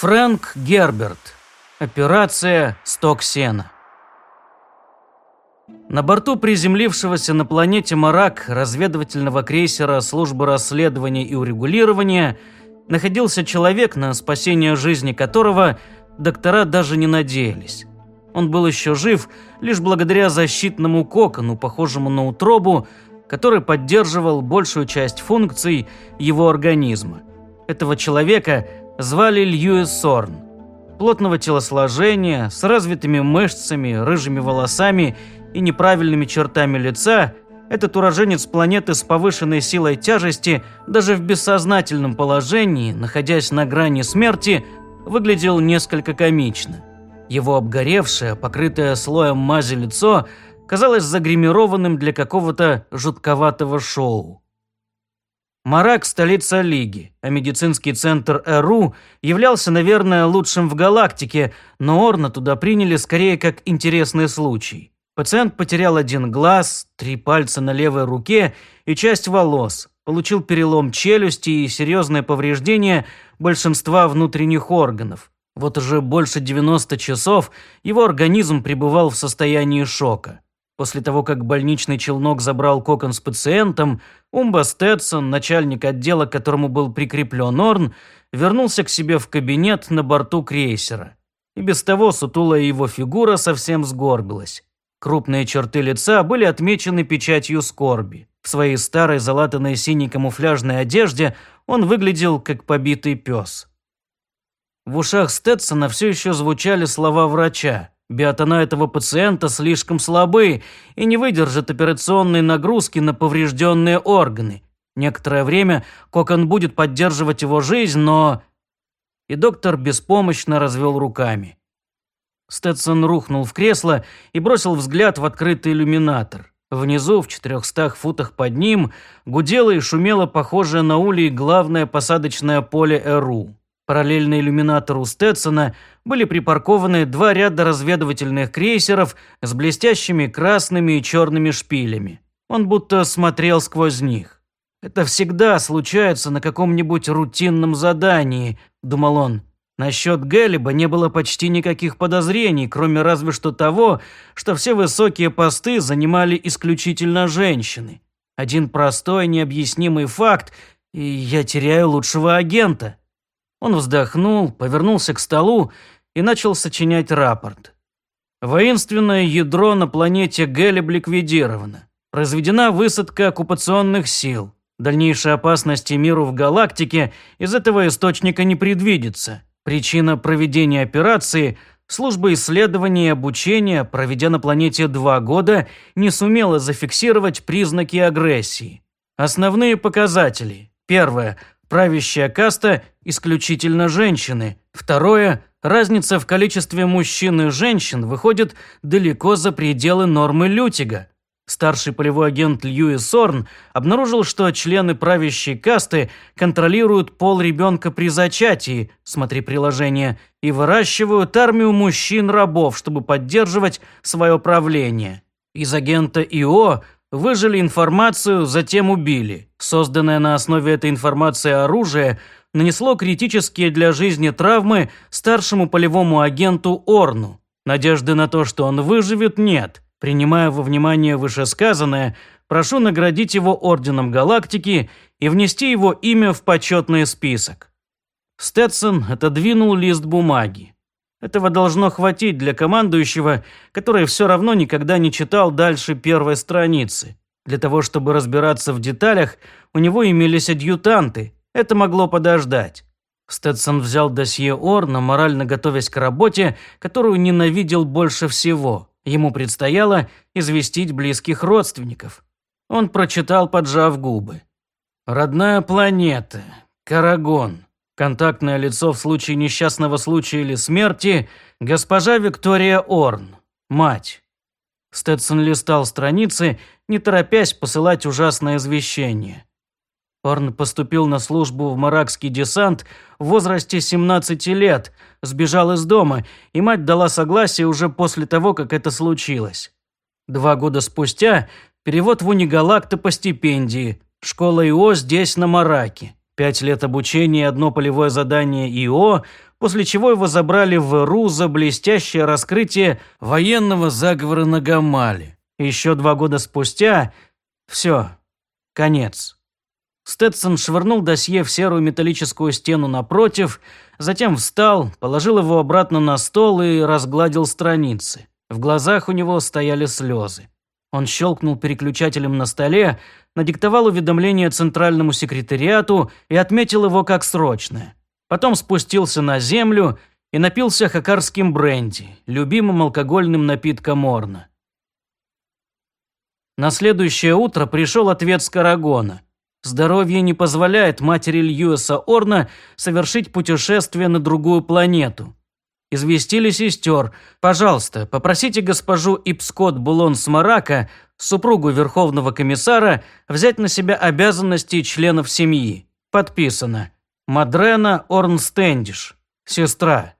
Фрэнк Герберт. Операция «Сток сена». На борту приземлившегося на планете Марак разведывательного крейсера службы расследования и урегулирования находился человек, на спасение жизни которого доктора даже не надеялись. Он был еще жив лишь благодаря защитному кокону, похожему на утробу, который поддерживал большую часть функций его организма. Этого человека звали Льюис Сорн. Плотного телосложения, с развитыми мышцами, рыжими волосами и неправильными чертами лица, этот уроженец планеты с повышенной силой тяжести даже в бессознательном положении, находясь на грани смерти, выглядел несколько комично. Его обгоревшее, покрытое слоем мази лицо казалось загримированным для какого-то жутковатого шоу. Марак – столица Лиги, а медицинский центр ЭРУ являлся, наверное, лучшим в галактике, но Орна туда приняли скорее как интересный случай. Пациент потерял один глаз, три пальца на левой руке и часть волос, получил перелом челюсти и серьезное повреждение большинства внутренних органов. Вот уже больше 90 часов его организм пребывал в состоянии шока. После того, как больничный челнок забрал кокон с пациентом, Умба Стэтсон, начальник отдела, к которому был прикреплен Орн, вернулся к себе в кабинет на борту крейсера. И без того сутулая его фигура совсем сгорбилась. Крупные черты лица были отмечены печатью скорби. В своей старой залатанной синей камуфляжной одежде он выглядел как побитый пес. В ушах Стэтсона все еще звучали слова врача. Биотона этого пациента слишком слабы и не выдержат операционной нагрузки на поврежденные органы. Некоторое время Кокон будет поддерживать его жизнь, но... И доктор беспомощно развел руками. Сtetсон рухнул в кресло и бросил взгляд в открытый иллюминатор. Внизу, в четырехстах футах под ним, гудело и шумело похожее на улей главное посадочное поле ЭРУ. Параллельно иллюминатору Стетсона были припаркованы два ряда разведывательных крейсеров с блестящими красными и черными шпилями. Он будто смотрел сквозь них. «Это всегда случается на каком-нибудь рутинном задании», – думал он. Насчет Гэллиба не было почти никаких подозрений, кроме разве что того, что все высокие посты занимали исключительно женщины. Один простой необъяснимый факт, и я теряю лучшего агента. Он вздохнул, повернулся к столу и начал сочинять рапорт. Воинственное ядро на планете Гелеб ликвидировано. Произведена высадка оккупационных сил. Дальнейшей опасности миру в галактике из этого источника не предвидится. Причина проведения операции – служба исследования и обучения, проведя на планете два года, не сумела зафиксировать признаки агрессии. Основные показатели. Первое – правящая каста исключительно женщины. Второе, разница в количестве мужчин и женщин выходит далеко за пределы нормы Лютига. Старший полевой агент Льюис Сорн обнаружил, что члены правящей касты контролируют пол ребенка при зачатии, смотри приложение, и выращивают армию мужчин-рабов, чтобы поддерживать свое правление. Из агента ИО выжили информацию, затем убили. Созданное на основе этой информации оружие нанесло критические для жизни травмы старшему полевому агенту Орну. Надежды на то, что он выживет, нет. Принимая во внимание вышесказанное, прошу наградить его Орденом Галактики и внести его имя в почетный список. Стэтсон отодвинул лист бумаги. Этого должно хватить для командующего, который все равно никогда не читал дальше первой страницы. Для того, чтобы разбираться в деталях, у него имелись адъютанты. Это могло подождать. Стэтсон взял досье Орна, морально готовясь к работе, которую ненавидел больше всего. Ему предстояло известить близких родственников. Он прочитал, поджав губы. «Родная планета. Карагон. Контактное лицо в случае несчастного случая или смерти – госпожа Виктория Орн, мать. Сtetсон листал страницы, не торопясь посылать ужасное извещение. Орн поступил на службу в маракский десант в возрасте 17 лет, сбежал из дома, и мать дала согласие уже после того, как это случилось. Два года спустя перевод в Унигалакта по стипендии, школа ИО здесь, на Мараке. Пять лет обучения одно полевое задание ИО, после чего его забрали в РУ за блестящее раскрытие военного заговора на Гамале. Еще два года спустя – все, конец. Сtetсон швырнул досье в серую металлическую стену напротив, затем встал, положил его обратно на стол и разгладил страницы. В глазах у него стояли слезы. Он щелкнул переключателем на столе, надиктовал уведомление центральному секретариату и отметил его как срочное. Потом спустился на землю и напился хакарским бренди, любимым алкогольным напитком Орна. На следующее утро пришел ответ с Карагона. Здоровье не позволяет матери Льюиса Орна совершить путешествие на другую планету. Известили сестер. Пожалуйста, попросите госпожу Ипскот Булон Смарака, супругу Верховного комиссара, взять на себя обязанности членов семьи. Подписано. Мадрена Орнстендиш. Сестра.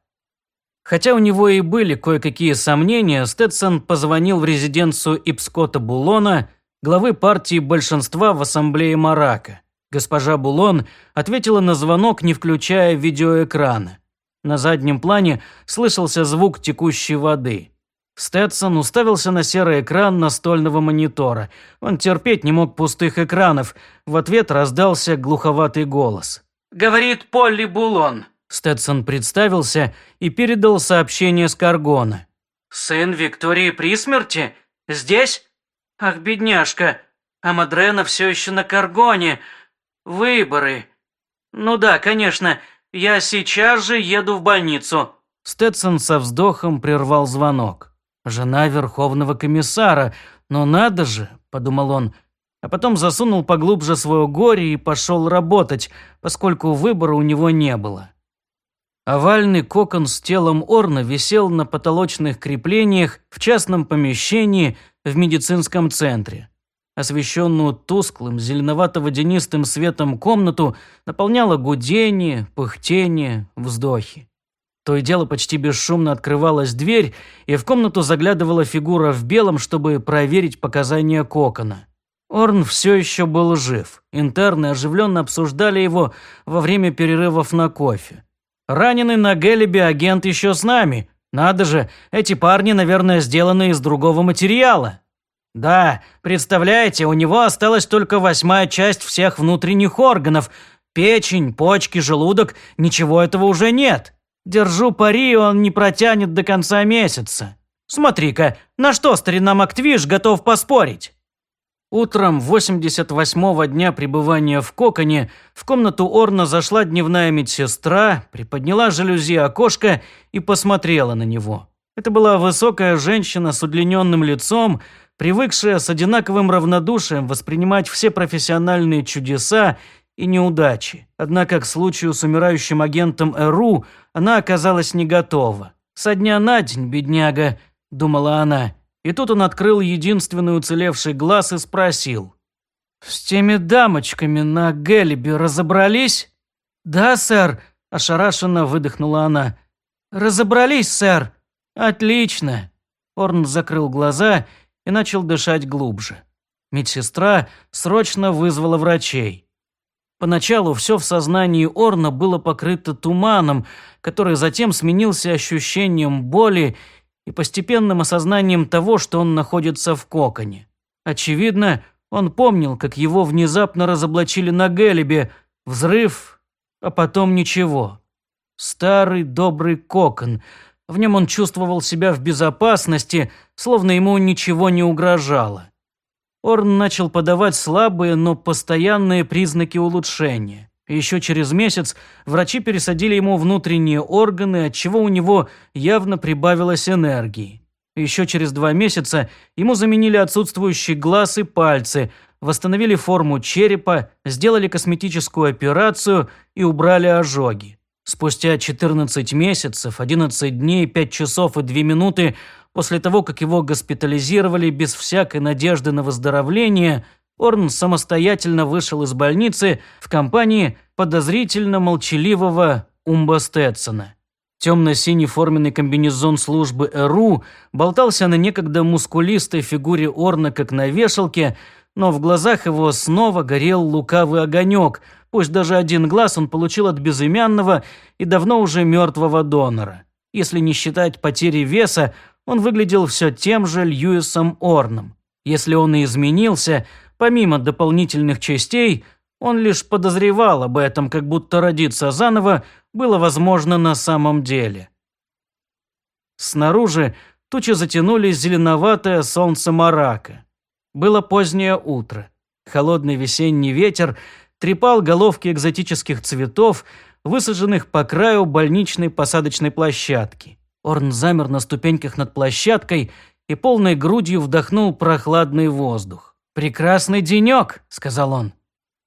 Хотя у него и были кое-какие сомнения, Сtetсон позвонил в резиденцию Ипскота Булона, главы партии большинства в ассамблее Марака. Госпожа Булон ответила на звонок, не включая видеоэкрана. На заднем плане слышался звук текущей воды. Сtetсон уставился на серый экран настольного монитора. Он терпеть не мог пустых экранов. В ответ раздался глуховатый голос. «Говорит Полли Булон». Сtetсон представился и передал сообщение с Каргона. «Сын Виктории при смерти? Здесь? Ах, бедняжка. А Мадрена все еще на Каргоне. Выборы. Ну да, конечно, я сейчас же еду в больницу». Сtetсон со вздохом прервал звонок. «Жена Верховного комиссара. Но надо же», – подумал он, а потом засунул поглубже свое горе и пошел работать, поскольку выбора у него не было. Овальный кокон с телом Орна висел на потолочных креплениях в частном помещении в медицинском центре. Освещенную тусклым, зеленовато-водянистым светом комнату наполняло гудение, пыхтение, вздохи. То и дело почти бесшумно открывалась дверь, и в комнату заглядывала фигура в белом, чтобы проверить показания кокона. Орн все еще был жив. Интерны оживленно обсуждали его во время перерывов на кофе. «Раненый на Гелебе агент еще с нами. Надо же, эти парни, наверное, сделаны из другого материала». Да, представляете, у него осталась только восьмая часть всех внутренних органов. Печень, почки, желудок, ничего этого уже нет. Держу пари, он не протянет до конца месяца. Смотри-ка, на что старина Мактвиш готов поспорить? Утром 88-го дня пребывания в коконе в комнату Орна зашла дневная медсестра, приподняла жалюзи окошка и посмотрела на него. Это была высокая женщина с удлиненным лицом, привыкшая с одинаковым равнодушием воспринимать все профессиональные чудеса и неудачи. Однако к случаю с умирающим агентом ЭРУ она оказалась не готова. «Со дня на день, бедняга», – думала она. И тут он открыл единственный уцелевший глаз и спросил. «С теми дамочками на Гелебе разобрались?» «Да, сэр», – ошарашенно выдохнула она. «Разобрались, сэр». «Отлично». Орн закрыл глаза и начал дышать глубже. Медсестра срочно вызвала врачей. Поначалу все в сознании Орна было покрыто туманом, который затем сменился ощущением боли и постепенным осознанием того, что он находится в коконе. Очевидно, он помнил, как его внезапно разоблачили на Гелебе, взрыв, а потом ничего. Старый добрый кокон – в нем он чувствовал себя в безопасности, словно ему ничего не угрожало. Орн начал подавать слабые, но постоянные признаки улучшения. Еще через месяц врачи пересадили ему внутренние органы, отчего у него явно прибавилось энергии. Еще через два месяца ему заменили отсутствующий глаз и пальцы, восстановили форму черепа, сделали косметическую операцию и убрали ожоги. Спустя 14 месяцев, 11 дней, 5 часов и 2 минуты после того, как его госпитализировали без всякой надежды на выздоровление, Орн самостоятельно вышел из больницы в компании подозрительно молчаливого Умба Стэтсона. Темно-синий форменный комбинезон службы ЭРУ болтался на некогда мускулистой фигуре Орна, как на вешалке, но в глазах его снова горел лукавый огонек – Пусть даже один глаз он получил от безымянного и давно уже мертвого донора. Если не считать потери веса, он выглядел все тем же Льюисом Орном. Если он и изменился, помимо дополнительных частей, он лишь подозревал об этом, как будто родиться заново было возможно на самом деле. Снаружи тучи затянули зеленоватое солнце марака. Было позднее утро. Холодный весенний ветер трепал головки экзотических цветов, высаженных по краю больничной посадочной площадки. Орн замер на ступеньках над площадкой и полной грудью вдохнул прохладный воздух. «Прекрасный денек», — сказал он.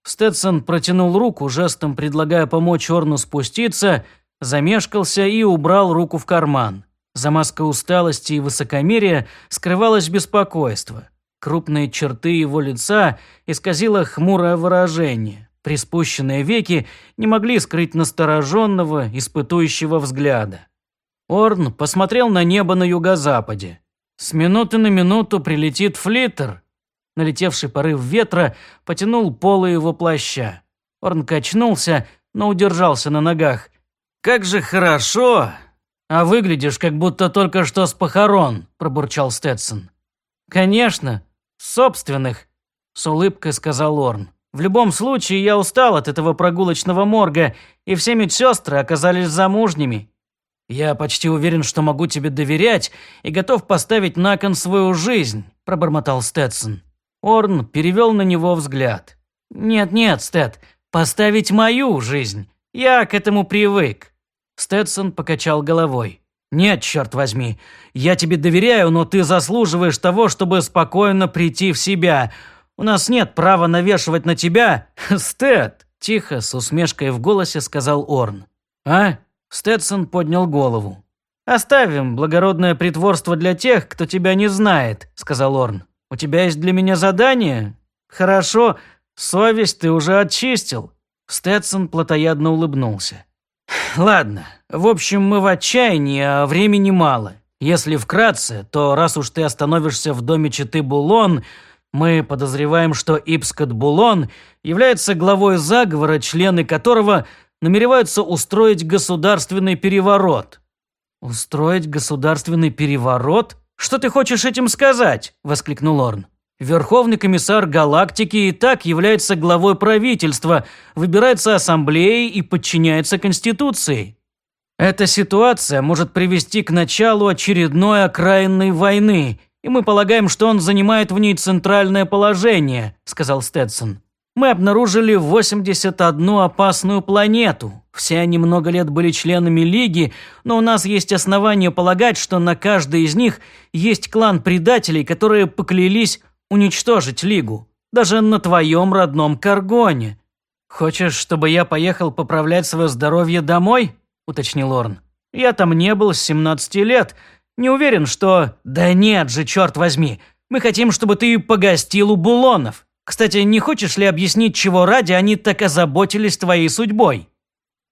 Сtetсон протянул руку, жестом предлагая помочь Орну спуститься, замешкался и убрал руку в карман. За маской усталости и высокомерия скрывалось беспокойство. Крупные черты его лица исказило хмурое выражение. Приспущенные веки не могли скрыть настороженного, испытующего взгляда. Орн посмотрел на небо на юго-западе. С минуты на минуту прилетит флиттер. Налетевший порыв ветра потянул полы его плаща. Орн качнулся, но удержался на ногах. «Как же хорошо!» «А выглядишь, как будто только что с похорон», – пробурчал Сtetсон. «Конечно, собственных», – с улыбкой сказал Орн. В любом случае, я устал от этого прогулочного морга, и все медсестры оказались замужними. Я почти уверен, что могу тебе доверять и готов поставить на кон свою жизнь», – пробормотал Сtetson. Орн перевел на него взгляд. «Нет-нет, Стэт, поставить мою жизнь. Я к этому привык». Сtetson покачал головой. «Нет, черт возьми, я тебе доверяю, но ты заслуживаешь того, чтобы спокойно прийти в себя. У нас нет права навешивать на тебя...» «Стэт!» – тихо, с усмешкой в голосе сказал Орн. «А?» – Стэтсон поднял голову. «Оставим благородное притворство для тех, кто тебя не знает», – сказал Орн. «У тебя есть для меня задание?» «Хорошо, совесть ты уже очистил». Стэтсон плотоядно улыбнулся. «Ладно, в общем, мы в отчаянии, а времени мало. Если вкратце, то раз уж ты остановишься в доме Читы Булон, мы подозреваем, что Ипскот Булон является главой заговора, члены которого намереваются устроить государственный переворот. Устроить государственный переворот? Что ты хочешь этим сказать? воскликнул Орн. Верховный комиссар галактики и так является главой правительства, выбирается ассамблеей и подчиняется Конституции. Эта ситуация может привести к началу очередной окраинной войны – и мы полагаем, что он занимает в ней центральное положение», – сказал Сtetson. «Мы обнаружили 81 опасную планету. Все они много лет были членами Лиги, но у нас есть основания полагать, что на каждой из них есть клан предателей, которые поклялись уничтожить Лигу. Даже на твоем родном Каргоне. Хочешь, чтобы я поехал поправлять свое здоровье домой?» – уточнил Орн. «Я там не был с 17 лет, не уверен, что... Да нет же, черт возьми. Мы хотим, чтобы ты погостил у Булонов. Кстати, не хочешь ли объяснить, чего ради они так озаботились твоей судьбой?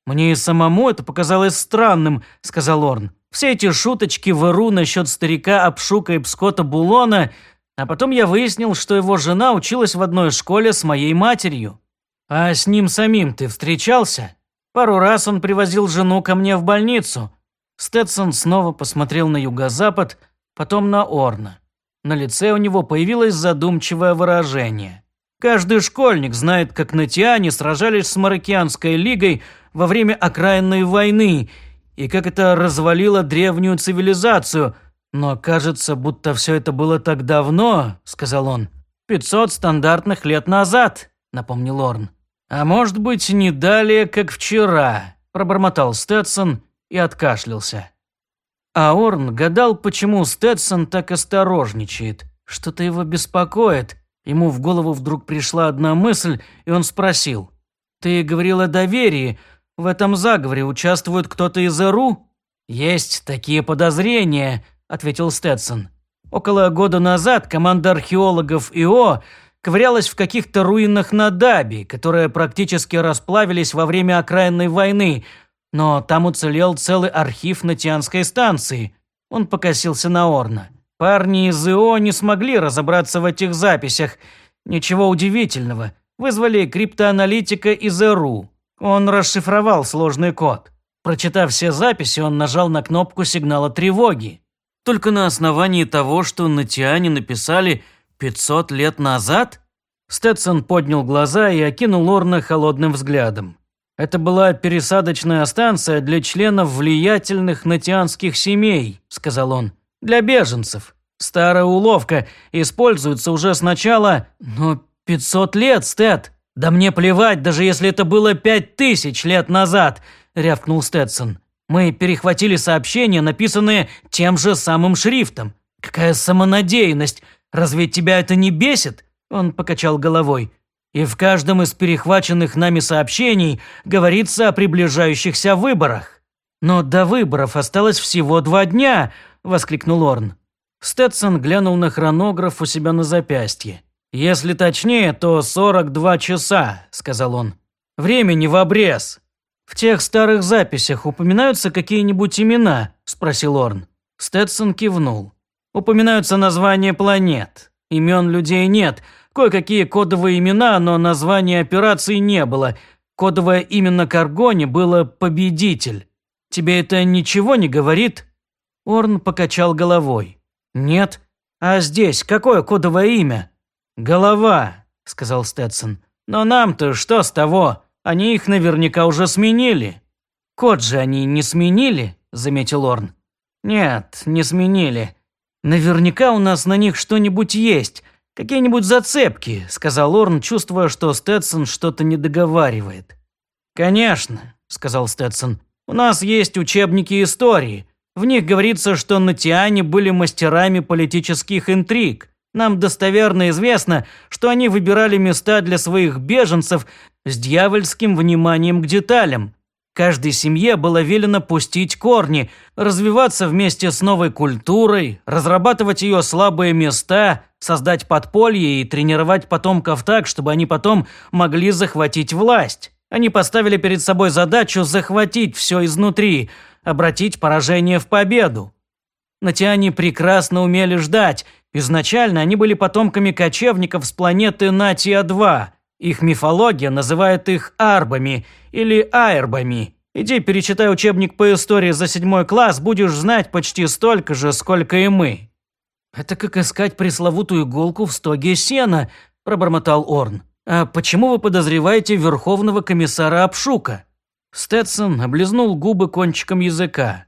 Мне и самому это показалось странным, сказал Орн. Все эти шуточки в Иру насчет старика Апшука и Пскота Булона, а потом я выяснил, что его жена училась в одной школе с моей матерью. А с ним самим ты встречался? Пару раз он привозил жену ко мне в больницу, Сtetсон снова посмотрел на юго-запад, потом на Орна. На лице у него появилось задумчивое выражение. Каждый школьник знает, как на Тиане сражались с Марокианской лигой во время окраинной войны, и как это развалило древнюю цивилизацию. Но кажется, будто все это было так давно, сказал он. «Пятьсот стандартных лет назад», напомнил Орн. «А может быть, не далее, как вчера», пробормотал Сtetсон и откашлялся. А Орн гадал, почему Сtetсон так осторожничает. Что-то его беспокоит. Ему в голову вдруг пришла одна мысль, и он спросил. «Ты говорил о доверии. В этом заговоре участвует кто-то из РУ?» «Есть такие подозрения», – ответил Сtetсон. «Около года назад команда археологов ИО ковырялась в каких-то руинах на Даби, которые практически расплавились во время окраинной войны – но там уцелел целый архив на Тианской станции. Он покосился на Орна. Парни из ИО не смогли разобраться в этих записях. Ничего удивительного. Вызвали криптоаналитика из ЭРУ. Он расшифровал сложный код. Прочитав все записи, он нажал на кнопку сигнала тревоги. Только на основании того, что на Тиане написали 500 лет назад? Сtetсон поднял глаза и окинул Орна холодным взглядом. Это была пересадочная станция для членов влиятельных натианских семей, сказал он. Для беженцев. Старая уловка используется уже с начала... Но 500 лет, Стэд. Да мне плевать, даже если это было пять тысяч лет назад, рявкнул Сtetсон. Мы перехватили сообщения, написанные тем же самым шрифтом. Какая самонадеянность! Разве тебя это не бесит? Он покачал головой. И в каждом из перехваченных нами сообщений говорится о приближающихся выборах. Но до выборов осталось всего два дня, воскликнул Орн. Сtetсон глянул на хронограф у себя на запястье. «Если точнее, то 42 часа», – сказал он. «Времени в обрез». «В тех старых записях упоминаются какие-нибудь имена?» – спросил Орн. Сtetсон кивнул. «Упоминаются названия планет. Имен людей нет. Кое-какие кодовые имена, но названия операций не было. Кодовое имя на Каргоне было «Победитель». Тебе это ничего не говорит?» Орн покачал головой. «Нет. А здесь какое кодовое имя?» «Голова», – сказал Сtetson. «Но нам-то что с того? Они их наверняка уже сменили». «Код же они не сменили?» – заметил Орн. «Нет, не сменили. Наверняка у нас на них что-нибудь есть. Какие-нибудь зацепки», – сказал Орн, чувствуя, что Сtetson что-то не договаривает. «Конечно», – сказал Сtetson. «У нас есть учебники истории. В них говорится, что натиане были мастерами политических интриг. Нам достоверно известно, что они выбирали места для своих беженцев с дьявольским вниманием к деталям. Каждой семье было велено пустить корни, развиваться вместе с новой культурой, разрабатывать ее слабые места, создать подполье и тренировать потомков так, чтобы они потом могли захватить власть. Они поставили перед собой задачу захватить все изнутри, обратить поражение в победу. Натиане прекрасно умели ждать – Изначально они были потомками кочевников с планеты Натия-2. Их мифология называет их арбами или айрбами. Иди перечитай учебник по истории за седьмой класс, будешь знать почти столько же, сколько и мы». «Это как искать пресловутую иголку в стоге сена», – пробормотал Орн. «А почему вы подозреваете верховного комиссара Обшука?» Сtetson облизнул губы кончиком языка.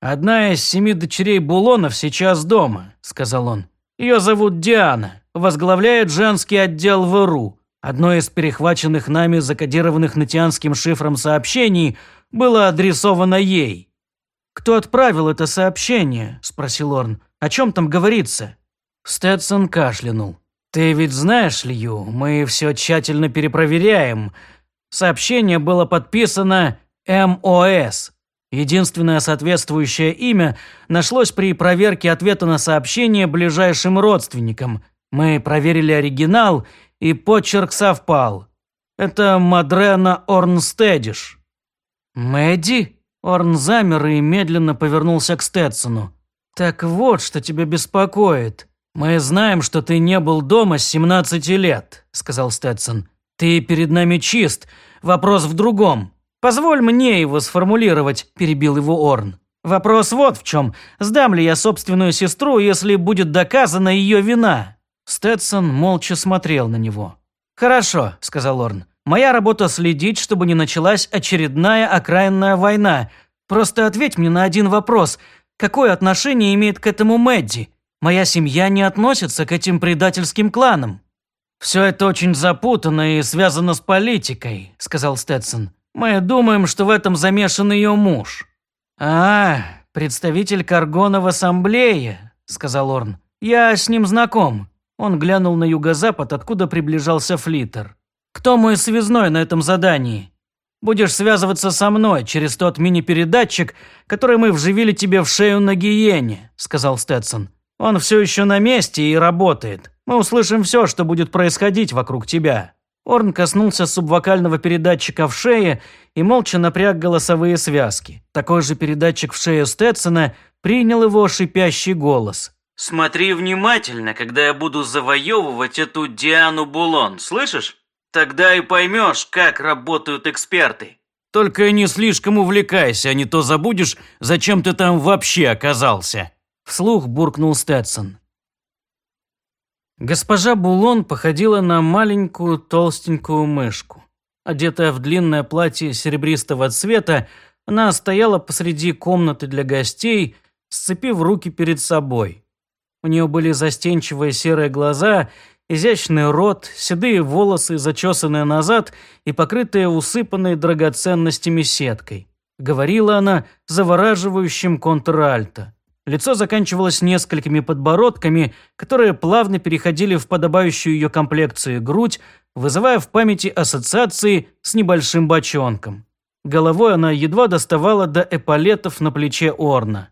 «Одна из семи дочерей Булонов сейчас дома», – сказал он. Ее зовут Диана, возглавляет женский отдел ВРУ. Одно из перехваченных нами закодированных натианским шифром сообщений было адресовано ей. «Кто отправил это сообщение?» – спросил Орн. «О чем там говорится?» Сtetson кашлянул. «Ты ведь знаешь, Лью, мы все тщательно перепроверяем. Сообщение было подписано МОС, Единственное соответствующее имя нашлось при проверке ответа на сообщение ближайшим родственникам. Мы проверили оригинал, и почерк совпал. Это Мадрена Орнстедиш. «Мэдди?» Орн замер и медленно повернулся к Стетсону. «Так вот, что тебя беспокоит. Мы знаем, что ты не был дома с 17 лет», – сказал Стетсон. «Ты перед нами чист. Вопрос в другом. «Позволь мне его сформулировать», – перебил его Орн. «Вопрос вот в чем. Сдам ли я собственную сестру, если будет доказана ее вина?» Сtetson молча смотрел на него. «Хорошо», – сказал Орн. «Моя работа следить, чтобы не началась очередная окраинная война. Просто ответь мне на один вопрос. Какое отношение имеет к этому Мэдди? Моя семья не относится к этим предательским кланам». «Все это очень запутанно и связано с политикой», – сказал Сtetson. Мы думаем, что в этом замешан ее муж». «А, представитель Каргона в ассамблее», – сказал Орн. «Я с ним знаком». Он глянул на юго-запад, откуда приближался флиттер. «Кто мой связной на этом задании?» «Будешь связываться со мной через тот мини-передатчик, который мы вживили тебе в шею на гиене», – сказал Сtetson. «Он все еще на месте и работает. Мы услышим все, что будет происходить вокруг тебя». Орн коснулся субвокального передатчика в шее и молча напряг голосовые связки. Такой же передатчик в шее Стэтсона принял его шипящий голос. «Смотри внимательно, когда я буду завоевывать эту Диану Булон, слышишь? Тогда и поймешь, как работают эксперты. Только не слишком увлекайся, а не то забудешь, зачем ты там вообще оказался. Вслух буркнул Стэдсон. Госпожа Булон походила на маленькую толстенькую мышку. Одетая в длинное платье серебристого цвета, она стояла посреди комнаты для гостей, сцепив руки перед собой. У нее были застенчивые серые глаза, изящный рот, седые волосы, зачесанные назад и покрытые усыпанной драгоценностями сеткой. Говорила она завораживающим контральто. Лицо заканчивалось несколькими подбородками, которые плавно переходили в подобающую ее комплекцию грудь, вызывая в памяти ассоциации с небольшим бочонком. Головой она едва доставала до эполетов на плече Орна.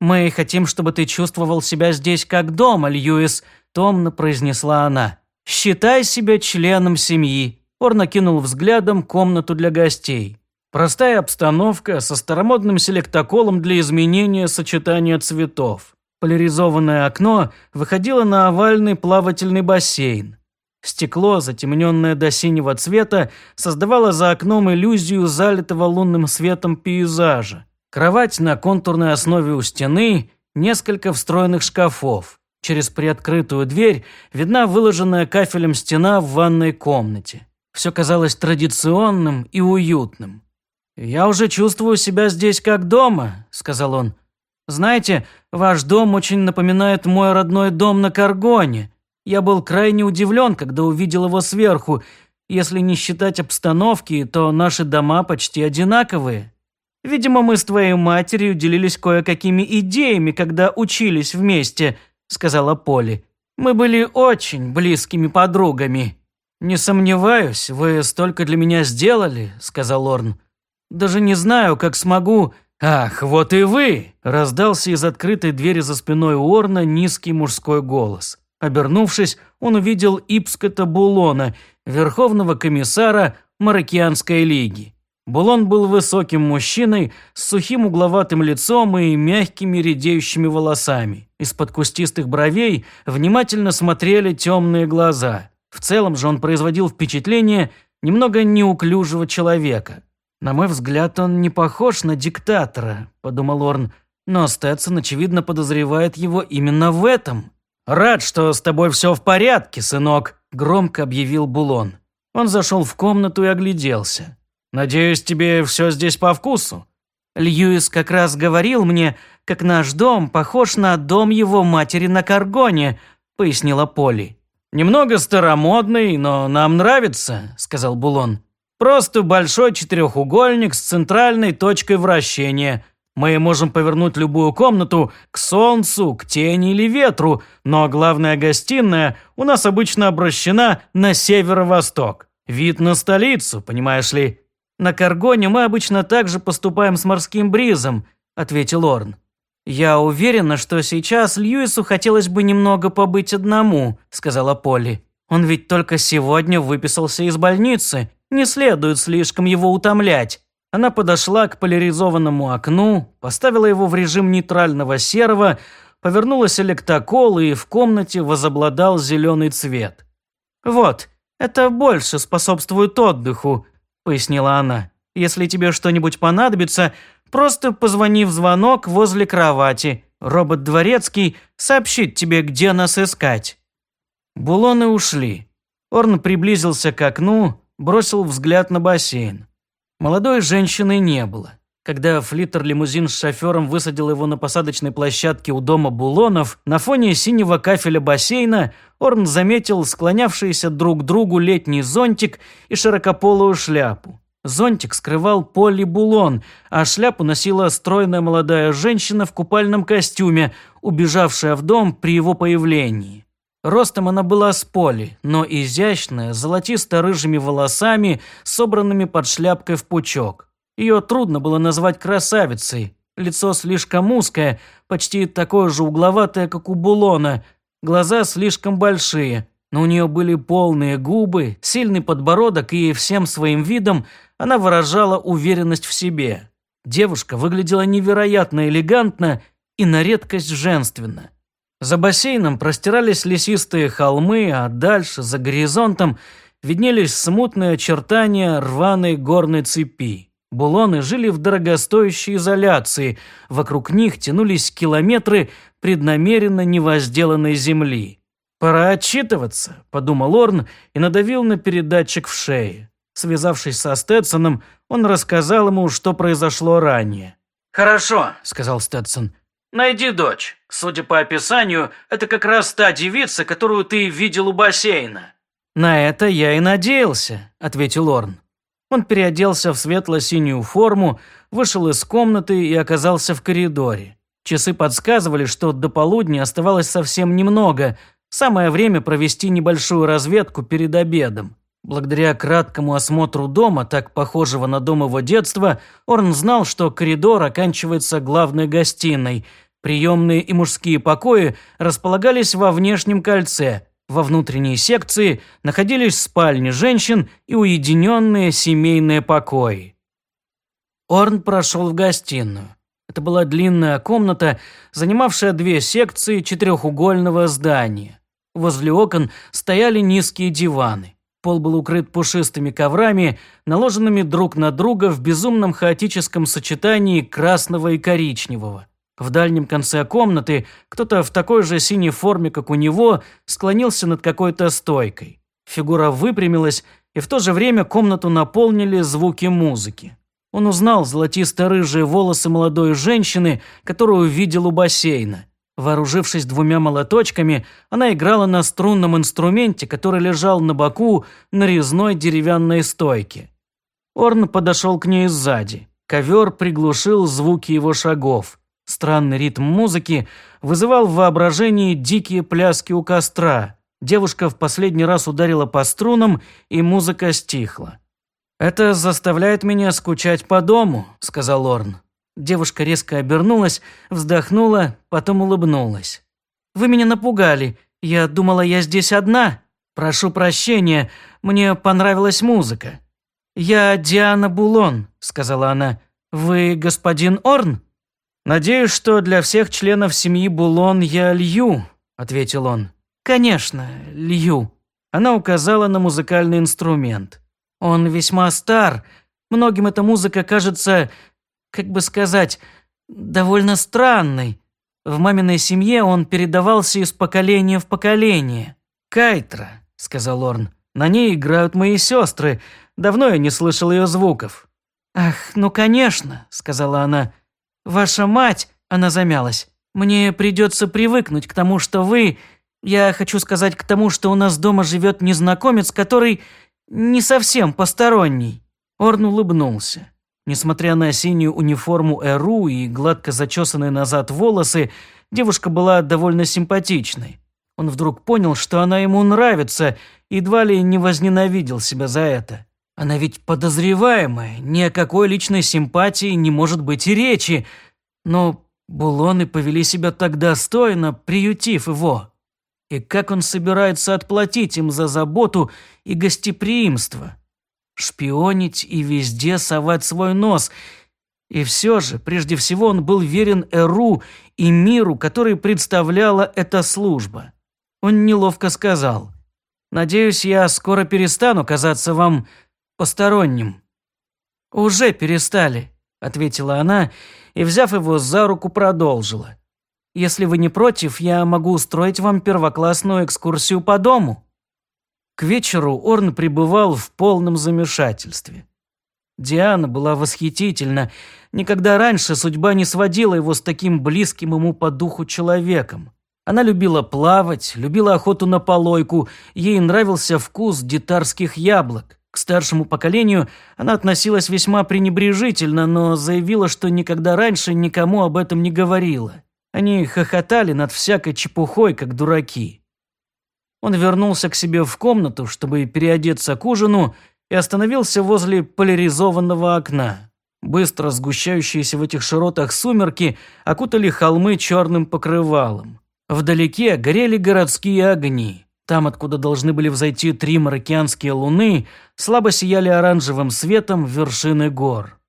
«Мы хотим, чтобы ты чувствовал себя здесь как дома, Льюис», – томно произнесла она. «Считай себя членом семьи». Орна кинул взглядом комнату для гостей. Простая обстановка со старомодным селектоколом для изменения сочетания цветов. Поляризованное окно выходило на овальный плавательный бассейн. Стекло, затемненное до синего цвета, создавало за окном иллюзию залитого лунным светом пейзажа. Кровать на контурной основе у стены, несколько встроенных шкафов. Через приоткрытую дверь видна выложенная кафелем стена в ванной комнате. Все казалось традиционным и уютным. «Я уже чувствую себя здесь как дома», – сказал он. «Знаете, ваш дом очень напоминает мой родной дом на Каргоне. Я был крайне удивлен, когда увидел его сверху. Если не считать обстановки, то наши дома почти одинаковые. Видимо, мы с твоей матерью делились кое-какими идеями, когда учились вместе», – сказала Поли. «Мы были очень близкими подругами». «Не сомневаюсь, вы столько для меня сделали», – сказал Орн. Даже не знаю, как смогу...» «Ах, вот и вы!» – раздался из открытой двери за спиной Уорна низкий мужской голос. Обернувшись, он увидел Ипскота Булона, верховного комиссара Марокианской лиги. Булон был высоким мужчиной с сухим угловатым лицом и мягкими редеющими волосами. Из-под кустистых бровей внимательно смотрели темные глаза. В целом же он производил впечатление немного неуклюжего человека. «На мой взгляд, он не похож на диктатора», – подумал Орн, «но Стэдсон, очевидно, подозревает его именно в этом». «Рад, что с тобой все в порядке, сынок», – громко объявил Булон. Он зашел в комнату и огляделся. «Надеюсь, тебе все здесь по вкусу?» Льюис как раз говорил мне, как наш дом похож на дом его матери на Каргоне, пояснила Поли. «Немного старомодный, но нам нравится», – сказал Булон. Просто большой четырехугольник с центральной точкой вращения. Мы можем повернуть любую комнату к солнцу, к тени или ветру, но главная гостиная у нас обычно обращена на северо-восток. Вид на столицу, понимаешь ли. На Каргоне мы обычно также поступаем с морским бризом, ответил Орн. Я уверена, что сейчас Льюису хотелось бы немного побыть одному, сказала Полли. Он ведь только сегодня выписался из больницы не следует слишком его утомлять. Она подошла к поляризованному окну, поставила его в режим нейтрального серого, повернула селектокол и в комнате возобладал зеленый цвет. «Вот, это больше способствует отдыху», – пояснила она. «Если тебе что-нибудь понадобится, просто позвони в звонок возле кровати. Робот Дворецкий сообщит тебе, где нас искать». Булоны ушли. Орн приблизился к окну, бросил взгляд на бассейн. Молодой женщины не было. Когда флиттер-лимузин с шофером высадил его на посадочной площадке у дома Булонов, на фоне синего кафеля бассейна Орн заметил склонявшийся друг к другу летний зонтик и широкополую шляпу. Зонтик скрывал Полли Булон, а шляпу носила стройная молодая женщина в купальном костюме, убежавшая в дом при его появлении. Ростом она была с поли, но изящная, золотисто-рыжими волосами, собранными под шляпкой в пучок. Ее трудно было назвать красавицей. Лицо слишком узкое, почти такое же угловатое, как у Булона. Глаза слишком большие, но у нее были полные губы, сильный подбородок и всем своим видом она выражала уверенность в себе. Девушка выглядела невероятно элегантно и на редкость женственно. За бассейном простирались лесистые холмы, а дальше, за горизонтом, виднелись смутные очертания рваной горной цепи. Булоны жили в дорогостоящей изоляции, вокруг них тянулись километры преднамеренно невозделанной земли. «Пора отчитываться», – подумал Орн и надавил на передатчик в шее. Связавшись со Стэтсоном, он рассказал ему, что произошло ранее. «Хорошо», – сказал Стэтсон. «Найди дочь. Судя по описанию, это как раз та девица, которую ты видел у бассейна». «На это я и надеялся», – ответил Орн. Он переоделся в светло-синюю форму, вышел из комнаты и оказался в коридоре. Часы подсказывали, что до полудня оставалось совсем немного, самое время провести небольшую разведку перед обедом. Благодаря краткому осмотру дома, так похожего на дом его детства, Орн знал, что коридор оканчивается главной гостиной. Приемные и мужские покои располагались во внешнем кольце. Во внутренней секции находились спальни женщин и уединенные семейные покои. Орн прошел в гостиную. Это была длинная комната, занимавшая две секции четырехугольного здания. Возле окон стояли низкие диваны. Пол был укрыт пушистыми коврами, наложенными друг на друга в безумном хаотическом сочетании красного и коричневого. В дальнем конце комнаты кто-то в такой же синей форме, как у него, склонился над какой-то стойкой. Фигура выпрямилась, и в то же время комнату наполнили звуки музыки. Он узнал золотисто-рыжие волосы молодой женщины, которую видел у бассейна. Вооружившись двумя молоточками, она играла на струнном инструменте, который лежал на боку на резной деревянной стойке. Орн подошел к ней сзади. Ковер приглушил звуки его шагов. Странный ритм музыки вызывал в воображении дикие пляски у костра. Девушка в последний раз ударила по струнам, и музыка стихла. «Это заставляет меня скучать по дому», – сказал Орн. Девушка резко обернулась, вздохнула, потом улыбнулась. «Вы меня напугали. Я думала, я здесь одна. Прошу прощения, мне понравилась музыка». «Я Диана Булон», — сказала она. «Вы господин Орн?» «Надеюсь, что для всех членов семьи Булон я Лью», — ответил он. «Конечно, Лью». Она указала на музыкальный инструмент. «Он весьма стар. Многим эта музыка кажется как бы сказать, довольно странный. В маминой семье он передавался из поколения в поколение. «Кайтра», — сказал Орн, — «на ней играют мои сестры. Давно я не слышал ее звуков». «Ах, ну конечно», — сказала она. «Ваша мать», — она замялась, — «мне придется привыкнуть к тому, что вы... Я хочу сказать к тому, что у нас дома живет незнакомец, который не совсем посторонний». Орн улыбнулся. Несмотря на синюю униформу Эру и гладко зачесанные назад волосы, девушка была довольно симпатичной. Он вдруг понял, что она ему нравится, едва ли не возненавидел себя за это. Она ведь подозреваемая, ни о какой личной симпатии не может быть и речи. Но Булоны повели себя так достойно, приютив его. И как он собирается отплатить им за заботу и гостеприимство? шпионить и везде совать свой нос. И все же, прежде всего, он был верен Эру и миру, который представляла эта служба. Он неловко сказал, «Надеюсь, я скоро перестану казаться вам посторонним». «Уже перестали», — ответила она и, взяв его за руку, продолжила. «Если вы не против, я могу устроить вам первоклассную экскурсию по дому». К вечеру Орн пребывал в полном замешательстве. Диана была восхитительна. Никогда раньше судьба не сводила его с таким близким ему по духу человеком. Она любила плавать, любила охоту на полойку, ей нравился вкус детарских яблок. Старшему поколению она относилась весьма пренебрежительно, но заявила, что никогда раньше никому об этом не говорила. Они хохотали над всякой чепухой, как дураки. Он вернулся к себе в комнату, чтобы переодеться к ужину, и остановился возле поляризованного окна. Быстро сгущающиеся в этих широтах сумерки окутали холмы черным покрывалом. Вдалеке горели городские огни. Там, откуда должны были взойти три мароккианские луны, слабо сияли оранжевым светом вершины гор.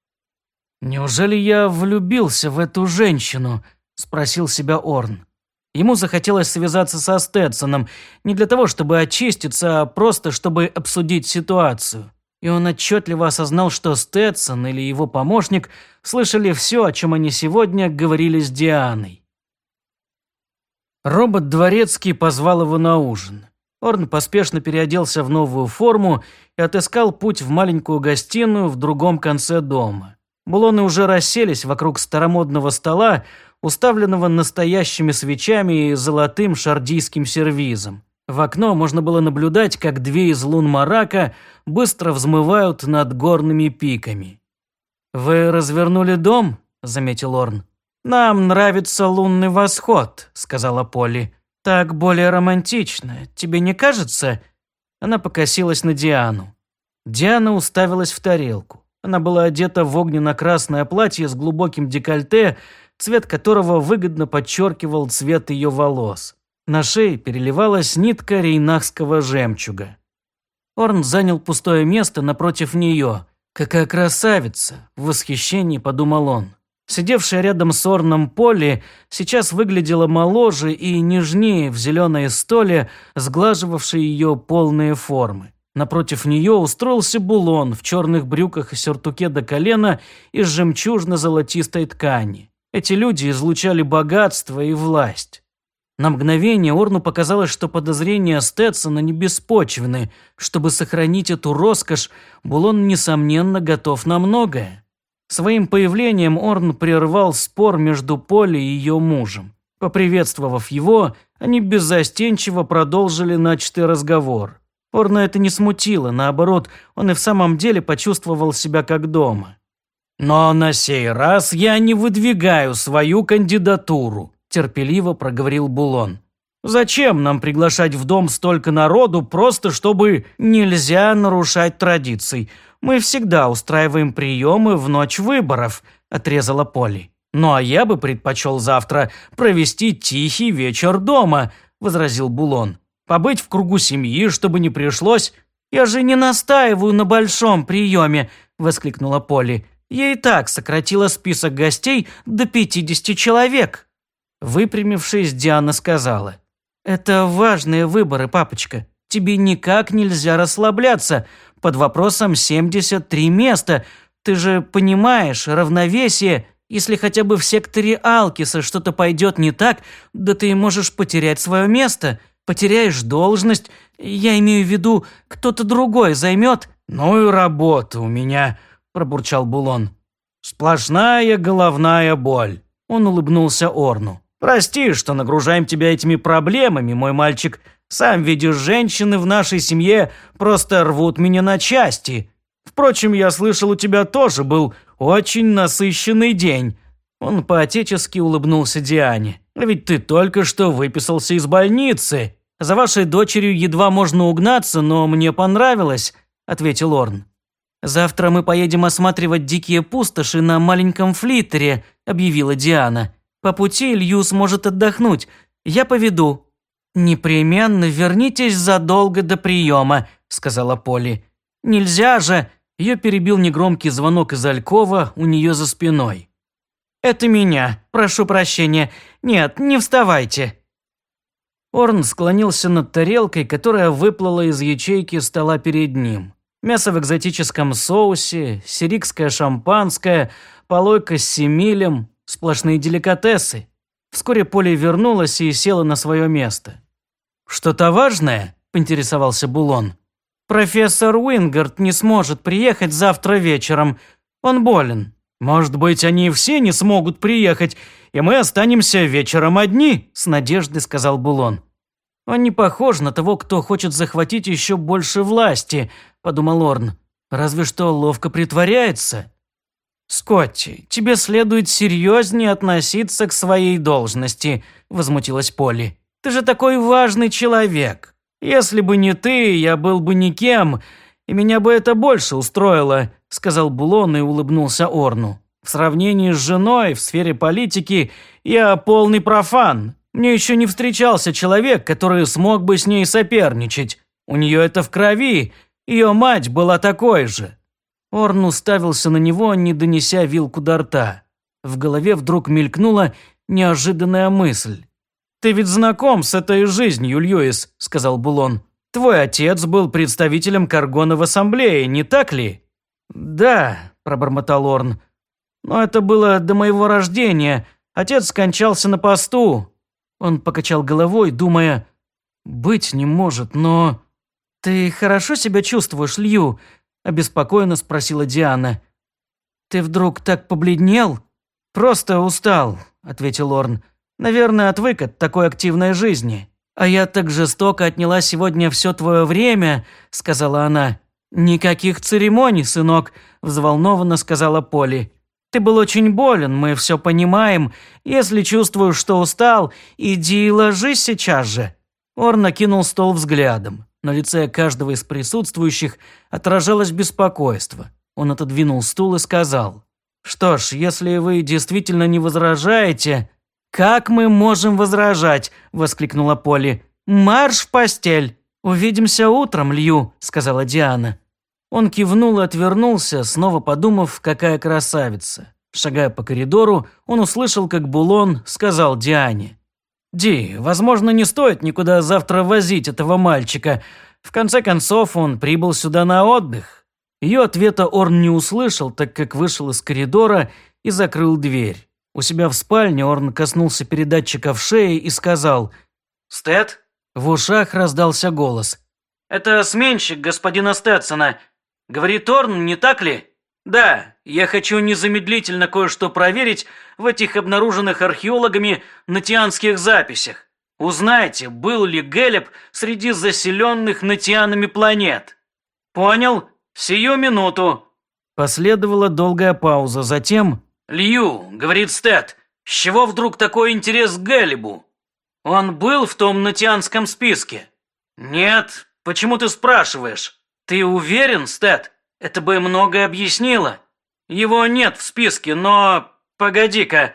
«Неужели я влюбился в эту женщину?» – спросил себя Орн. Ему захотелось связаться со Стэтсоном не для того, чтобы очиститься, а просто чтобы обсудить ситуацию. И он отчетливо осознал, что Стэтсон или его помощник слышали все, о чем они сегодня говорили с Дианой. Робот Дворецкий позвал его на ужин. Орн поспешно переоделся в новую форму и отыскал путь в маленькую гостиную в другом конце дома. Булоны уже расселись вокруг старомодного стола, уставленного настоящими свечами и золотым шардийским сервизом. В окно можно было наблюдать, как две из лун Марака быстро взмывают над горными пиками. «Вы развернули дом?» – заметил Орн. «Нам нравится лунный восход», – сказала Полли. «Так более романтично. Тебе не кажется?» Она покосилась на Диану. Диана уставилась в тарелку. Она была одета в огненно-красное платье с глубоким декольте, цвет которого выгодно подчеркивал цвет ее волос. На шее переливалась нитка рейнахского жемчуга. Орн занял пустое место напротив нее. «Какая красавица!» – в восхищении подумал он. Сидевшая рядом с Орном Полли сейчас выглядела моложе и нежнее в зеленой столе, сглаживавшей ее полные формы. Напротив нее устроился Булон в черных брюках и сюртуке до колена из жемчужно-золотистой ткани. Эти люди излучали богатство и власть. На мгновение Орну показалось, что подозрения Стэтсона не беспочвены. Чтобы сохранить эту роскошь, Булон, несомненно, готов на многое. Своим появлением Орн прервал спор между Полли и ее мужем. Поприветствовав его, они беззастенчиво продолжили начатый разговор. Орна это не смутило, наоборот, он и в самом деле почувствовал себя как дома. «Но на сей раз я не выдвигаю свою кандидатуру», – терпеливо проговорил Булон. «Зачем нам приглашать в дом столько народу, просто чтобы нельзя нарушать традиций? Мы всегда устраиваем приемы в ночь выборов», – отрезала Поли. «Ну а я бы предпочел завтра провести тихий вечер дома», – возразил Булон. «Побыть в кругу семьи, чтобы не пришлось...» «Я же не настаиваю на большом приеме», – воскликнула Поли. Я и так сократила список гостей до 50 человек». Выпрямившись, Диана сказала. «Это важные выборы, папочка. Тебе никак нельзя расслабляться. Под вопросом 73 места. Ты же понимаешь, равновесие... Если хотя бы в секторе Алкиса что-то пойдет не так, да ты можешь потерять свое место, потеряешь должность. Я имею в виду, кто-то другой займет. Ну и работа у меня – пробурчал Булон. «Сплошная головная боль», – он улыбнулся Орну. «Прости, что нагружаем тебя этими проблемами, мой мальчик. Сам видишь, женщины в нашей семье просто рвут меня на части. Впрочем, я слышал, у тебя тоже был очень насыщенный день». Он поотечески улыбнулся Диане. «Ведь ты только что выписался из больницы. За вашей дочерью едва можно угнаться, но мне понравилось», – ответил Орн. «Завтра мы поедем осматривать дикие пустоши на маленьком флиттере», – объявила Диана. «По пути Илью сможет отдохнуть. Я поведу». «Непременно вернитесь задолго до приема», – сказала Поли. «Нельзя же!» – ее перебил негромкий звонок из Алькова у нее за спиной. «Это меня. Прошу прощения. Нет, не вставайте». Орн склонился над тарелкой, которая выплыла из ячейки стола перед ним. Мясо в экзотическом соусе, сирикское шампанское, полойка с семилем, сплошные деликатесы. Вскоре Поле вернулась и села на свое место. «Что-то важное?» – поинтересовался Булон. «Профессор Уингард не сможет приехать завтра вечером. Он болен». «Может быть, они все не смогут приехать, и мы останемся вечером одни?» – с надеждой сказал Булон. Он не похож на того, кто хочет захватить еще больше власти, подумал Орн. Разве что ловко притворяется. Скотти, тебе следует серьезнее относиться к своей должности, возмутилась Полли. Ты же такой важный человек. Если бы не ты, я был бы никем, и меня бы это больше устроило, сказал Булон и улыбнулся Орну. В сравнении с женой в сфере политики я полный профан. Мне еще не встречался человек, который смог бы с ней соперничать. У нее это в крови, ее мать была такой же». Орн уставился на него, не донеся вилку до рта. В голове вдруг мелькнула неожиданная мысль. «Ты ведь знаком с этой жизнью, Льюис», – сказал Булон. «Твой отец был представителем Каргона в ассамблее, не так ли?» «Да», – пробормотал Орн. «Но это было до моего рождения. Отец скончался на посту». Он покачал головой, думая, «Быть не может, но...» «Ты хорошо себя чувствуешь, Лью?» – обеспокоенно спросила Диана. «Ты вдруг так побледнел?» «Просто устал», – ответил Орн. Наверное, отвык от такой активной жизни. А я так жестоко отняла сегодня все твое время», – сказала она. «Никаких церемоний, сынок», – взволнованно сказала Поли. «Ты был очень болен, мы все понимаем. Если чувствуешь, что устал, иди и ложись сейчас же». Ор накинул стол взглядом. На лице каждого из присутствующих отражалось беспокойство. Он отодвинул стул и сказал, «Что ж, если вы действительно не возражаете...» «Как мы можем возражать?» – воскликнула Полли. «Марш в постель!» «Увидимся утром, Лью», – сказала Диана. Он кивнул и отвернулся, снова подумав, какая красавица. Шагая по коридору, он услышал, как Булон сказал Диане. «Ди, возможно, не стоит никуда завтра возить этого мальчика. В конце концов, он прибыл сюда на отдых». Ее ответа Орн не услышал, так как вышел из коридора и закрыл дверь. У себя в спальне Орн коснулся передатчика в шее и сказал «Стэт?» В ушах раздался голос. «Это сменщик господина Стэтсона. Говорит Орн, не так ли?» «Да, я хочу незамедлительно кое-что проверить в этих обнаруженных археологами натианских записях. Узнайте, был ли Гелеб среди заселенных натианами планет. Понял? Сию минуту». Последовала долгая пауза, затем «Лью», — говорит Стэт, — «с чего вдруг такой интерес к Гэллибу? Он был в том натианском списке?» «Нет, почему ты спрашиваешь? Ты уверен, Стэт? Это бы многое объяснило. Его нет в списке, но... Погоди-ка».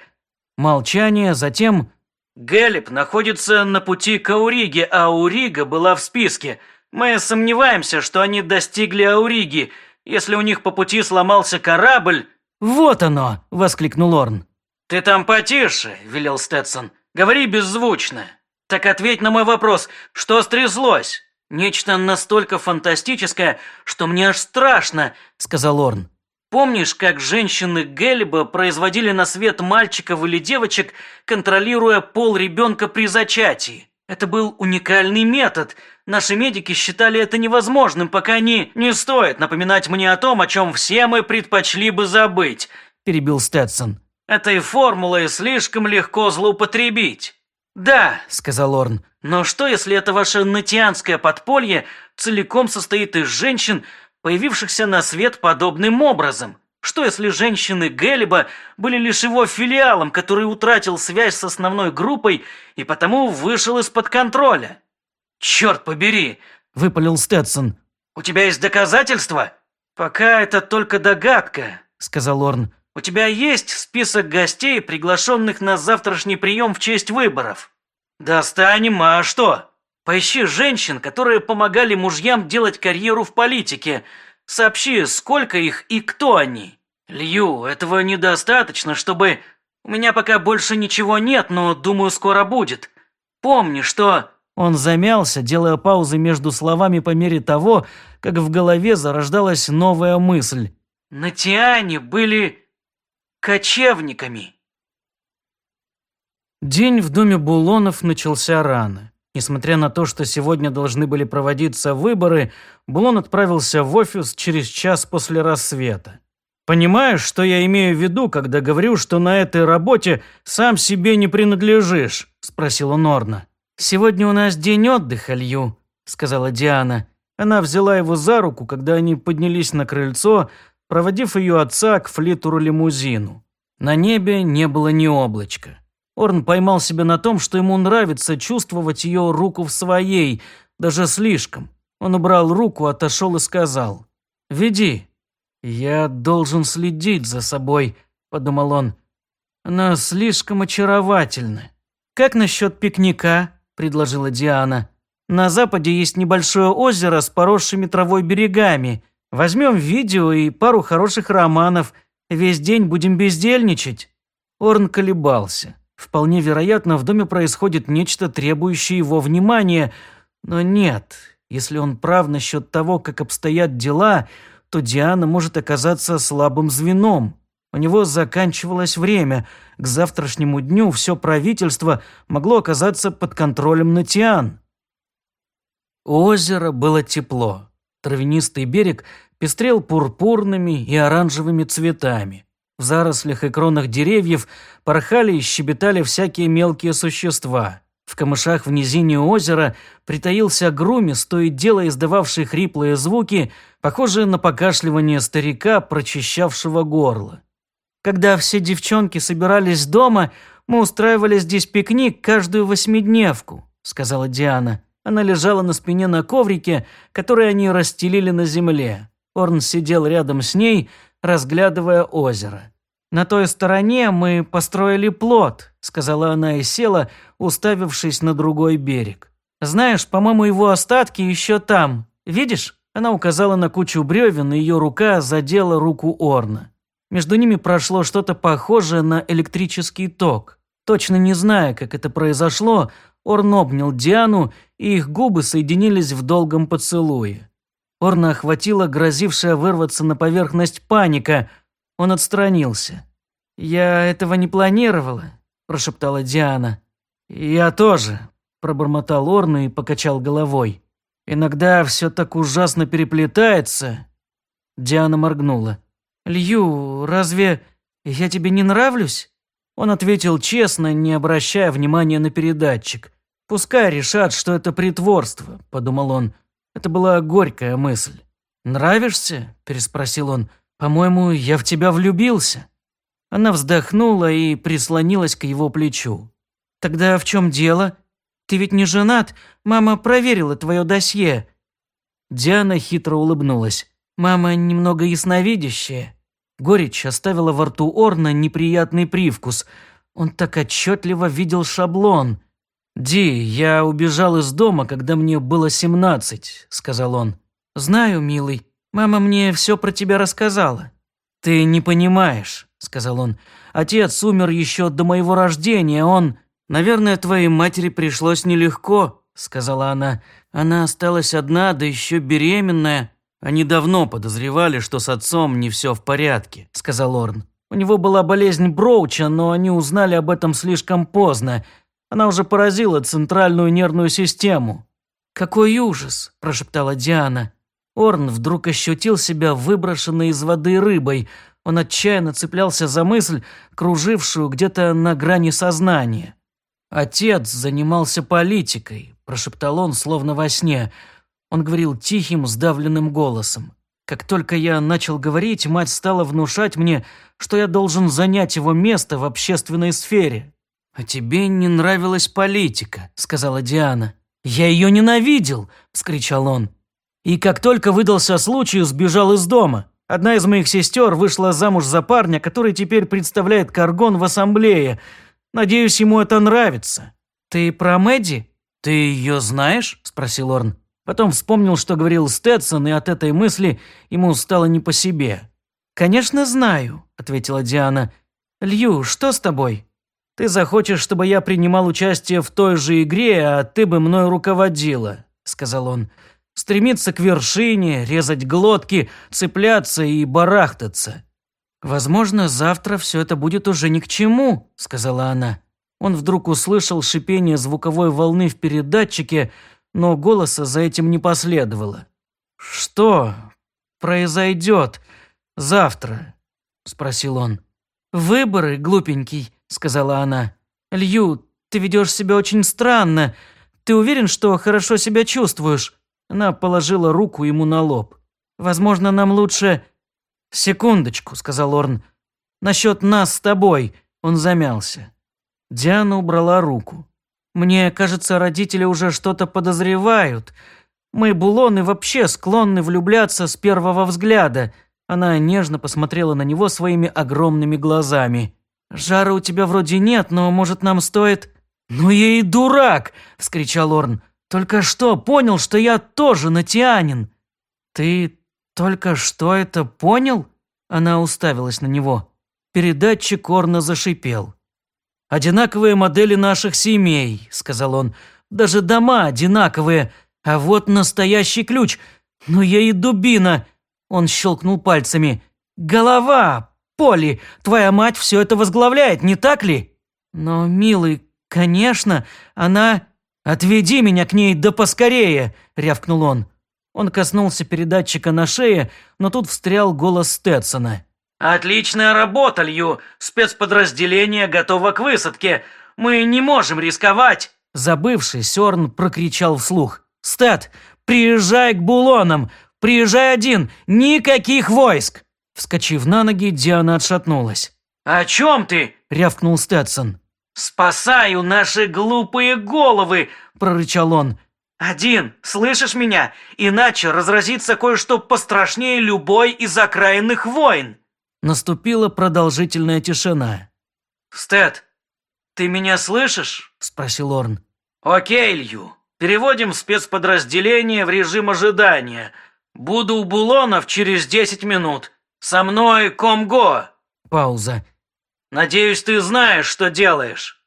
Молчание, затем... «Гэллиб находится на пути к Ауриге, а Аурига была в списке. Мы сомневаемся, что они достигли Ауриги. Если у них по пути сломался корабль...» «Вот оно!» – воскликнул Орн. «Ты там потише!» – велел Сtetсон. «Говори беззвучно. Так ответь на мой вопрос, что стряслось?» «Нечто настолько фантастическое, что мне аж страшно», – сказал Орн. «Помнишь, как женщины Гельба производили на свет мальчиков или девочек, контролируя пол ребенка при зачатии? Это был уникальный метод – Наши медики считали это невозможным, пока они... Не стоит напоминать мне о том, о чем все мы предпочли бы забыть», – перебил Сtetson. «Этой формулой слишком легко злоупотребить». «Да», – сказал Орн, – «но что, если это ваше натианское подполье целиком состоит из женщин, появившихся на свет подобным образом?» Что если женщины Гелиба были лишь его филиалом, который утратил связь с основной группой и потому вышел из-под контроля? «Черт побери!» – выпалил Сtetson. «У тебя есть доказательства?» «Пока это только догадка», – сказал Орн. «У тебя есть список гостей, приглашенных на завтрашний прием в честь выборов?» «Достанем, а что?» «Поищи женщин, которые помогали мужьям делать карьеру в политике. Сообщи, сколько их и кто они». «Лью, этого недостаточно, чтобы...» «У меня пока больше ничего нет, но, думаю, скоро будет. Помни, что...» Он замялся, делая паузы между словами по мере того, как в голове зарождалась новая мысль. «Натиане были кочевниками». День в доме Булонов начался рано. Несмотря на то, что сегодня должны были проводиться выборы, Булон отправился в офис через час после рассвета. «Понимаешь, что я имею в виду, когда говорю, что на этой работе сам себе не принадлежишь?» – спросил он. «Сегодня у нас день отдыха, Лью», – сказала Диана. Она взяла его за руку, когда они поднялись на крыльцо, проводив ее отца к флитеру-лимузину. На небе не было ни облачка. Орн поймал себя на том, что ему нравится чувствовать ее руку в своей, даже слишком. Он убрал руку, отошел и сказал, «Веди». «Я должен следить за собой», – подумал он. «Она слишком очаровательна. Как насчет пикника?» – предложила Диана. «На западе есть небольшое озеро с поросшими травой берегами. Возьмем видео и пару хороших романов. Весь день будем бездельничать». Орн колебался. Вполне вероятно, в доме происходит нечто, требующее его внимания. Но нет, если он прав насчет того, как обстоят дела, то Диана может оказаться слабым звеном. У него заканчивалось время. К завтрашнему дню все правительство могло оказаться под контролем Натиан. У озера было тепло. Травянистый берег пестрел пурпурными и оранжевыми цветами. В зарослях и кронах деревьев порхали и щебетали всякие мелкие существа. В камышах в низине озера притаился грумис, то и дело издававший хриплые звуки, похожие на покашливание старика, прочищавшего горло. Когда все девчонки собирались дома, мы устраивали здесь пикник каждую восьмидневку», – сказала Диана. Она лежала на спине на коврике, который они расстелили на земле. Орн сидел рядом с ней, разглядывая озеро. «На той стороне мы построили плот», – сказала она и села, уставившись на другой берег. «Знаешь, по-моему, его остатки еще там. Видишь?» Она указала на кучу бревен, и ее рука задела руку Орна. Между ними прошло что-то похожее на электрический ток. Точно не зная, как это произошло, Орн обнял Диану, и их губы соединились в долгом поцелуе. Орна охватила грозившая вырваться на поверхность паника. Он отстранился. «Я этого не планировала», – прошептала Диана. «Я тоже», – пробормотал Орна и покачал головой. «Иногда все так ужасно переплетается». Диана моргнула. «Лью, разве я тебе не нравлюсь?» Он ответил честно, не обращая внимания на передатчик. «Пускай решат, что это притворство», – подумал он. Это была горькая мысль. «Нравишься?» – переспросил он. «По-моему, я в тебя влюбился». Она вздохнула и прислонилась к его плечу. «Тогда в чем дело? Ты ведь не женат? Мама проверила твое досье». Диана хитро улыбнулась. Мама немного ясновидящая. Горечь оставила во рту Орна неприятный привкус. Он так отчетливо видел шаблон. «Ди, я убежал из дома, когда мне было семнадцать», — сказал он. «Знаю, милый. Мама мне все про тебя рассказала». «Ты не понимаешь», — сказал он. «Отец умер еще до моего рождения. Он...» «Наверное, твоей матери пришлось нелегко», — сказала она. «Она осталась одна, да еще беременная». «Они давно подозревали, что с отцом не все в порядке», – сказал Орн. «У него была болезнь Броуча, но они узнали об этом слишком поздно. Она уже поразила центральную нервную систему». «Какой ужас!» – прошептала Диана. Орн вдруг ощутил себя выброшенной из воды рыбой. Он отчаянно цеплялся за мысль, кружившую где-то на грани сознания. «Отец занимался политикой», – прошептал он, словно во сне – он говорил тихим, сдавленным голосом. Как только я начал говорить, мать стала внушать мне, что я должен занять его место в общественной сфере. «А тебе не нравилась политика», — сказала Диана. «Я ее ненавидел», — вскричал он. И как только выдался случай, сбежал из дома. Одна из моих сестер вышла замуж за парня, который теперь представляет Каргон в ассамблее. Надеюсь, ему это нравится. «Ты про Мэдди?» «Ты ее знаешь?» – спросил Орн. Потом вспомнил, что говорил Сtetson, и от этой мысли ему стало не по себе. «Конечно, знаю», – ответила Диана. «Лью, что с тобой? Ты захочешь, чтобы я принимал участие в той же игре, а ты бы мной руководила», – сказал он. «Стремиться к вершине, резать глотки, цепляться и барахтаться». «Возможно, завтра все это будет уже ни к чему», – сказала она. Он вдруг услышал шипение звуковой волны в передатчике – но голоса за этим не последовало. «Что произойдет завтра?» – спросил он. «Выборы, глупенький», – сказала она. «Лью, ты ведешь себя очень странно. Ты уверен, что хорошо себя чувствуешь?» Она положила руку ему на лоб. «Возможно, нам лучше...» «Секундочку», – сказал Орн. «Насчет нас с тобой». Он замялся. Диана убрала руку. Мне кажется, родители уже что-то подозревают. Мы, булоны, вообще склонны влюбляться с первого взгляда. Она нежно посмотрела на него своими огромными глазами. «Жара у тебя вроде нет, но, может, нам стоит...» «Ну я и дурак!» – вскричал Орн. «Только что понял, что я тоже натианин!» «Ты только что это понял?» Она уставилась на него. Передатчик Орна зашипел. «Одинаковые модели наших семей», – сказал он. «Даже дома одинаковые. А вот настоящий ключ. Ну я и дубина!» Он щелкнул пальцами. «Голова! Поли, твоя мать все это возглавляет, не так ли?» «Но, милый, конечно, она...» «Отведи меня к ней да поскорее!» – рявкнул он. Он коснулся передатчика на шее, но тут встрял голос Стэтсона. «Отличная работа, Лью! Спецподразделение готово к высадке! Мы не можем рисковать!» Забывший, Сёрн прокричал вслух. «Стэт, приезжай к Булонам! Приезжай один! Никаких войск!» Вскочив на ноги, Диана отшатнулась. «О чем ты?» – рявкнул Стэтсон. «Спасаю наши глупые головы!» – прорычал он. «Один, слышишь меня? Иначе разразится кое-что пострашнее любой из окраинных войн!» Наступила продолжительная тишина. «Стэт, ты меня слышишь?» – спросил Орн. «Окей, Лью. Переводим спецподразделение в режим ожидания. Буду у Булонов через десять минут. Со мной Комго!» Пауза. «Надеюсь, ты знаешь, что делаешь».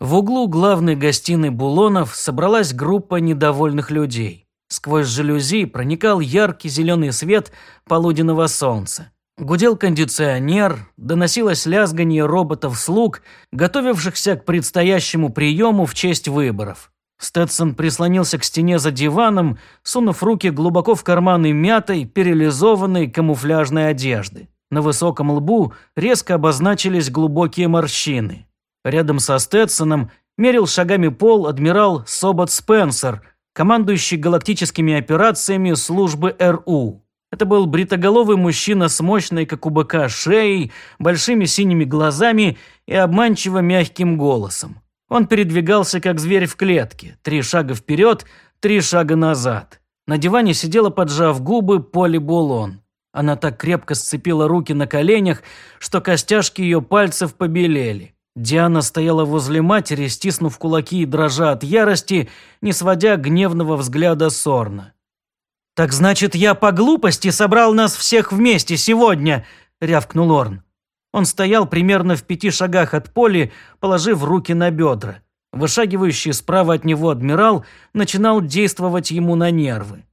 В углу главной гостиной Булонов собралась группа недовольных людей. Сквозь жалюзи проникал яркий зеленый свет полуденного солнца. Гудел кондиционер, доносилось лязганье роботов-слуг, готовившихся к предстоящему приему в честь выборов. Стэдсон прислонился к стене за диваном, сунув руки глубоко в карманы мятой, перелизованной камуфляжной одежды. На высоком лбу резко обозначились глубокие морщины. Рядом со Стэтсоном мерил шагами пол адмирал Собот Спенсер, командующий галактическими операциями службы РУ. Это был бритоголовый мужчина с мощной, как у быка, шеей, большими синими глазами и обманчиво мягким голосом. Он передвигался, как зверь в клетке, три шага вперед, три шага назад. На диване сидела, поджав губы, Поли Булон. Она так крепко сцепила руки на коленях, что костяшки ее пальцев побелели. Диана стояла возле матери, стиснув кулаки и дрожа от ярости, не сводя гневного взгляда Сорна. «Так значит, я по глупости собрал нас всех вместе сегодня!» – рявкнул Орн. Он стоял примерно в пяти шагах от Поли, положив руки на бедра. Вышагивающий справа от него адмирал начинал действовать ему на нервы.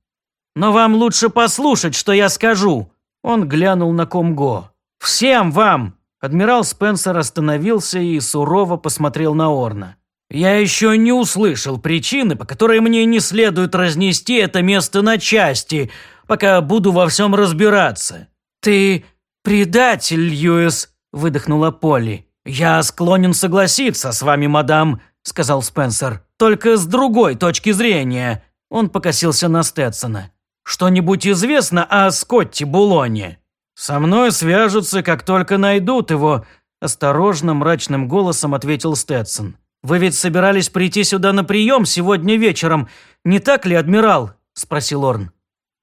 «Но вам лучше послушать, что я скажу!» Он глянул на Комго. «Всем вам! Адмирал Спенсер остановился и сурово посмотрел на Орна. «Я еще не услышал причины, по которой мне не следует разнести это место на части, пока буду во всем разбираться. Ты предатель, Льюис!» – выдохнула Полли. «Я склонен согласиться с вами, мадам», – сказал Спенсер. «Только с другой точки зрения». Он покосился на Стэтсона. «Что-нибудь известно о Скотте Булоне?» «Со мной свяжутся, как только найдут его», – осторожно, мрачным голосом ответил Стэдсон. «Вы ведь собирались прийти сюда на прием сегодня вечером, не так ли, адмирал?» – спросил Орн.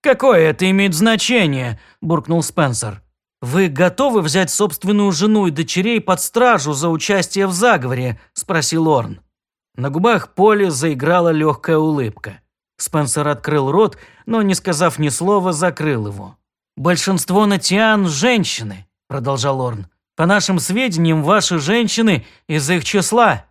«Какое это имеет значение?» – буркнул Спенсер. «Вы готовы взять собственную жену и дочерей под стражу за участие в заговоре?» – спросил Орн. На губах Поли заиграла легкая улыбка. Спенсер открыл рот, но, не сказав ни слова, закрыл его. «Большинство натиан – женщины», – продолжал Орн. «По нашим сведениям, ваши женщины из их числа».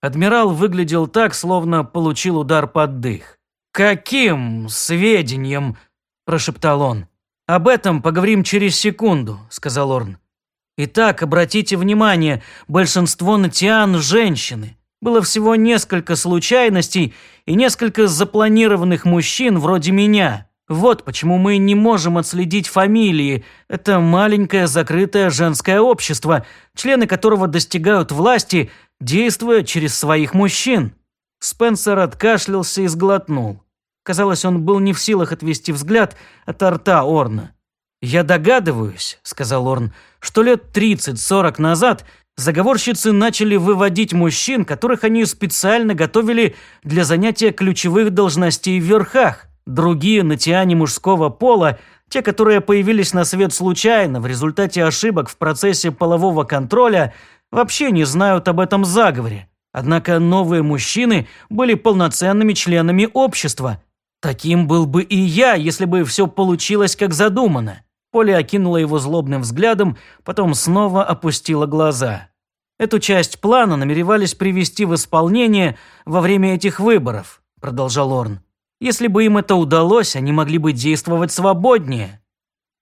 Адмирал выглядел так, словно получил удар под дых. «Каким сведениям?» – прошептал он. «Об этом поговорим через секунду», – сказал Орн. «Итак, обратите внимание, большинство натиан – женщины. Было всего несколько случайностей и несколько запланированных мужчин вроде меня. Вот почему мы не можем отследить фамилии. Это маленькое закрытое женское общество, члены которого достигают власти, действуя через своих мужчин». Спенсер откашлялся и сглотнул. Казалось, он был не в силах отвести взгляд от рта Орна. «Я догадываюсь», — сказал Орн, — «что лет 30-40 назад заговорщицы начали выводить мужчин, которых они специально готовили для занятия ключевых должностей в верхах. Другие натиане мужского пола, те, которые появились на свет случайно в результате ошибок в процессе полового контроля, вообще не знают об этом заговоре. Однако новые мужчины были полноценными членами общества. Таким был бы и я, если бы все получилось как задумано. Поля окинула его злобным взглядом, потом снова опустила глаза. Эту часть плана намеревались привести в исполнение во время этих выборов, продолжал Орн. Если бы им это удалось, они могли бы действовать свободнее.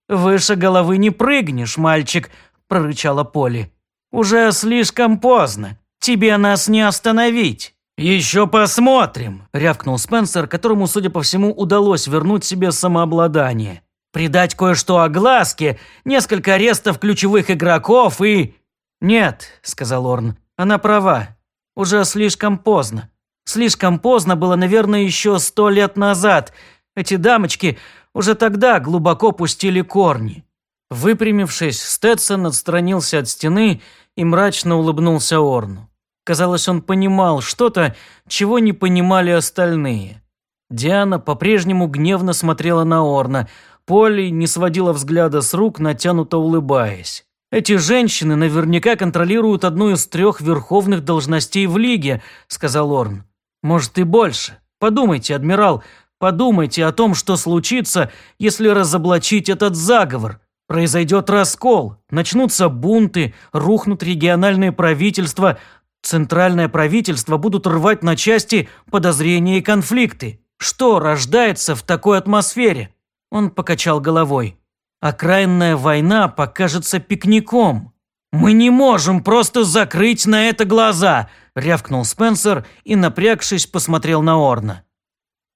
«Выше головы не прыгнешь, мальчик», – прорычала Поли. «Уже слишком поздно. Тебе нас не остановить». «Еще посмотрим», – рявкнул Спенсер, которому, судя по всему, удалось вернуть себе самообладание. «Придать кое-что огласке, несколько арестов ключевых игроков и...» «Нет», – сказал Орн, – «она права. Уже слишком поздно. Слишком поздно было, наверное, еще сто лет назад. Эти дамочки уже тогда глубоко пустили корни. Выпрямившись, Сtetсон отстранился от стены и мрачно улыбнулся Орну. Казалось, он понимал что-то, чего не понимали остальные. Диана по-прежнему гневно смотрела на Орна, Полли не сводила взгляда с рук, натянуто улыбаясь. «Эти женщины наверняка контролируют одну из трех верховных должностей в Лиге», – сказал Орн. «Может и больше. Подумайте, адмирал, Подумайте о том, что случится, если разоблачить этот заговор. Произойдет раскол, начнутся бунты, рухнут региональные правительства, центральное правительство будут рвать на части подозрения и конфликты. Что рождается в такой атмосфере? Он покачал головой. Окраинная война покажется пикником. «Мы не можем просто закрыть на это глаза!» – рявкнул Спенсер и, напрягшись, посмотрел на Орна.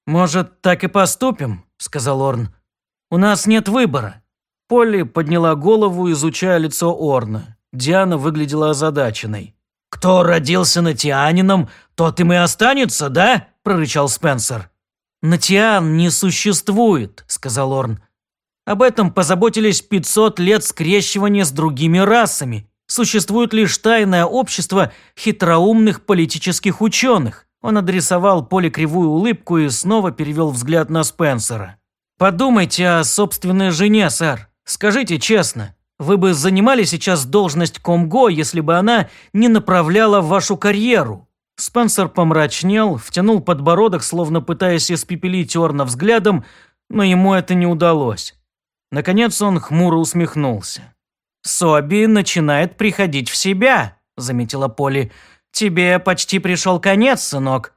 «Может, так и поступим?» – сказал Орн. «У нас нет выбора». Полли подняла голову, изучая лицо Орна. Диана выглядела озадаченной. «Кто родился натианином, тот им и останется, да?» – прорычал Спенсер. «Натиан не существует», – сказал Орн. «Об этом позаботились 500 лет скрещивания с другими расами. Существует лишь тайное общество хитроумных политических ученых. Он адресовал Поле кривую улыбку и снова перевел взгляд на Спенсера. «Подумайте о собственной жене, сэр. Скажите честно, вы бы занимали сейчас должность комго, если бы она не направляла вашу карьеру?» Спенсер помрачнел, втянул подбородок, словно пытаясь испепелить Орна взглядом, но ему это не удалось. Наконец он хмуро усмехнулся. «Соби начинает приходить в себя», – заметила Поли. «Тебе почти пришел конец, сынок».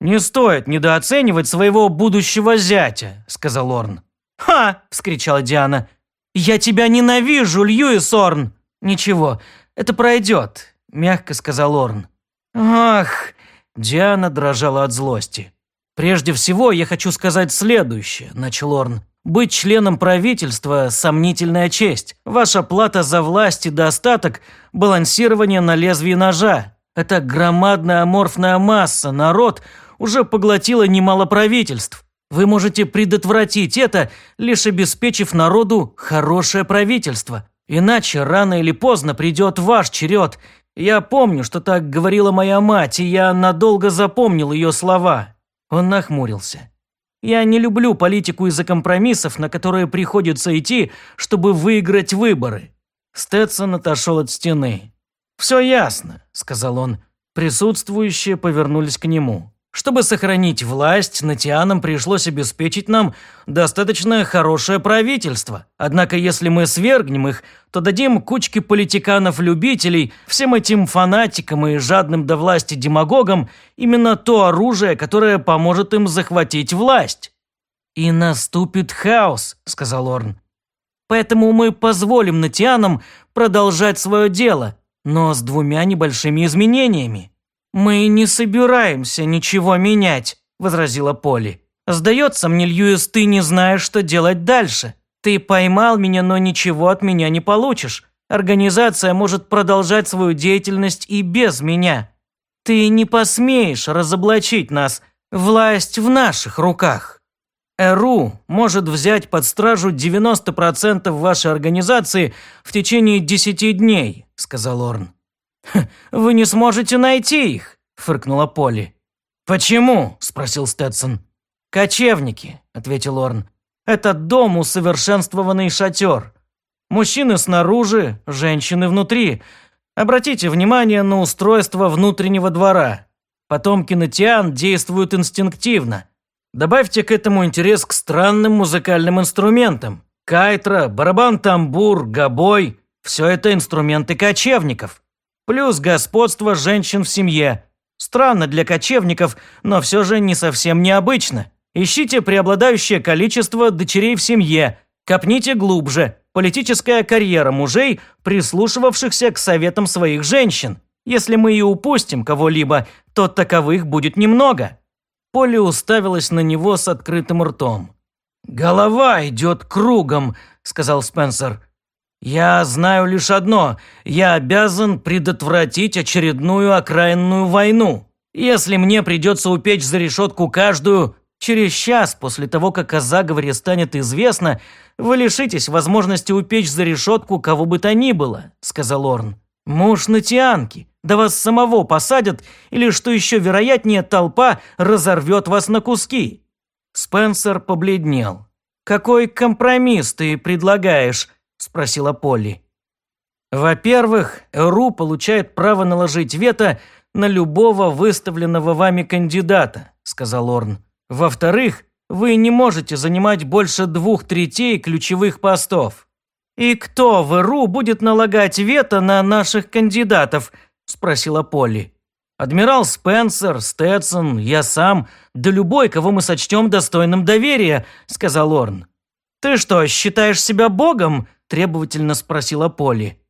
«Не стоит недооценивать своего будущего зятя», – сказал Орн. «Ха!» – вскричала Диана. «Я тебя ненавижу, Льюис Орн!» «Ничего, это пройдет», – мягко сказал Орн. «Ах!» – Диана дрожала от злости. «Прежде всего, я хочу сказать следующее», – начал Орн. «Быть членом правительства – сомнительная честь. Ваша плата за власть и достаток – балансирование на лезвии ножа. Эта громадная аморфная масса, народ, уже поглотила немало правительств. Вы можете предотвратить это, лишь обеспечив народу хорошее правительство. Иначе рано или поздно придет ваш черед. Я помню, что так говорила моя мать, и я надолго запомнил ее слова». Он нахмурился. «Я не люблю политику из-за компромиссов, на которые приходится идти, чтобы выиграть выборы». Сtetсон отошел от стены. «Все ясно», – сказал он. Присутствующие повернулись к нему. «Чтобы сохранить власть, Натианам пришлось обеспечить нам достаточно хорошее правительство. Однако если мы свергнем их, то дадим кучке политиканов-любителей, всем этим фанатикам и жадным до власти демагогам именно то оружие, которое поможет им захватить власть». «И наступит хаос», – сказал Орн. «Поэтому мы позволим Натианам продолжать свое дело, но с двумя небольшими изменениями. «Мы не собираемся ничего менять», – возразила Поли. «Сдается мне, Льюис, ты не знаешь, что делать дальше. Ты поймал меня, но ничего от меня не получишь. Организация может продолжать свою деятельность и без меня. Ты не посмеешь разоблачить нас. Власть в наших руках. ЭРУ может взять под стражу 90% вашей организации в течение 10 дней сказал Орн. «Вы не сможете найти их», – фыркнула Полли. «Почему?» – спросил Сtetson. «Кочевники», – ответил Орн. «Это дом усовершенствованный шатер. Мужчины снаружи, женщины внутри. Обратите внимание на устройство внутреннего двора. Потомки Натиан действуют инстинктивно. Добавьте к этому интерес к странным музыкальным инструментам. Кайтра, барабан-тамбур, гобой. Все это инструменты кочевников. Плюс господство женщин в семье. Странно для кочевников, но все же не совсем необычно. Ищите преобладающее количество дочерей в семье. Копните глубже. Политическая карьера мужей, прислушивавшихся к советам своих женщин. Если мы и упустим кого-либо, то таковых будет немного». Полли уставилась на него с открытым ртом. «Голова идет кругом», – сказал Спенсер. «Я знаю лишь одно. Я обязан предотвратить очередную окраинную войну. Если мне придется упечь за решетку каждую, через час после того, как о заговоре станет известно, вы лишитесь возможности упечь за решетку кого бы то ни было», – сказал Орн. «Муж Натианки, да вас самого посадят, или, что еще вероятнее, толпа разорвет вас на куски». Спенсер побледнел. «Какой компромисс ты предлагаешь?» – спросила Полли. «Во-первых, РУ получает право наложить вето на любого выставленного вами кандидата», – сказал Орн. «Во-вторых, вы не можете занимать больше двух третей ключевых постов». «И кто в РУ будет налагать вето на наших кандидатов?» – спросила Полли. «Адмирал Спенсер, Сtetson, я сам, да любой, кого мы сочтем достойным доверия», – сказал Орн. «Ты что, считаешь себя богом?» – требовательно спросила Полли.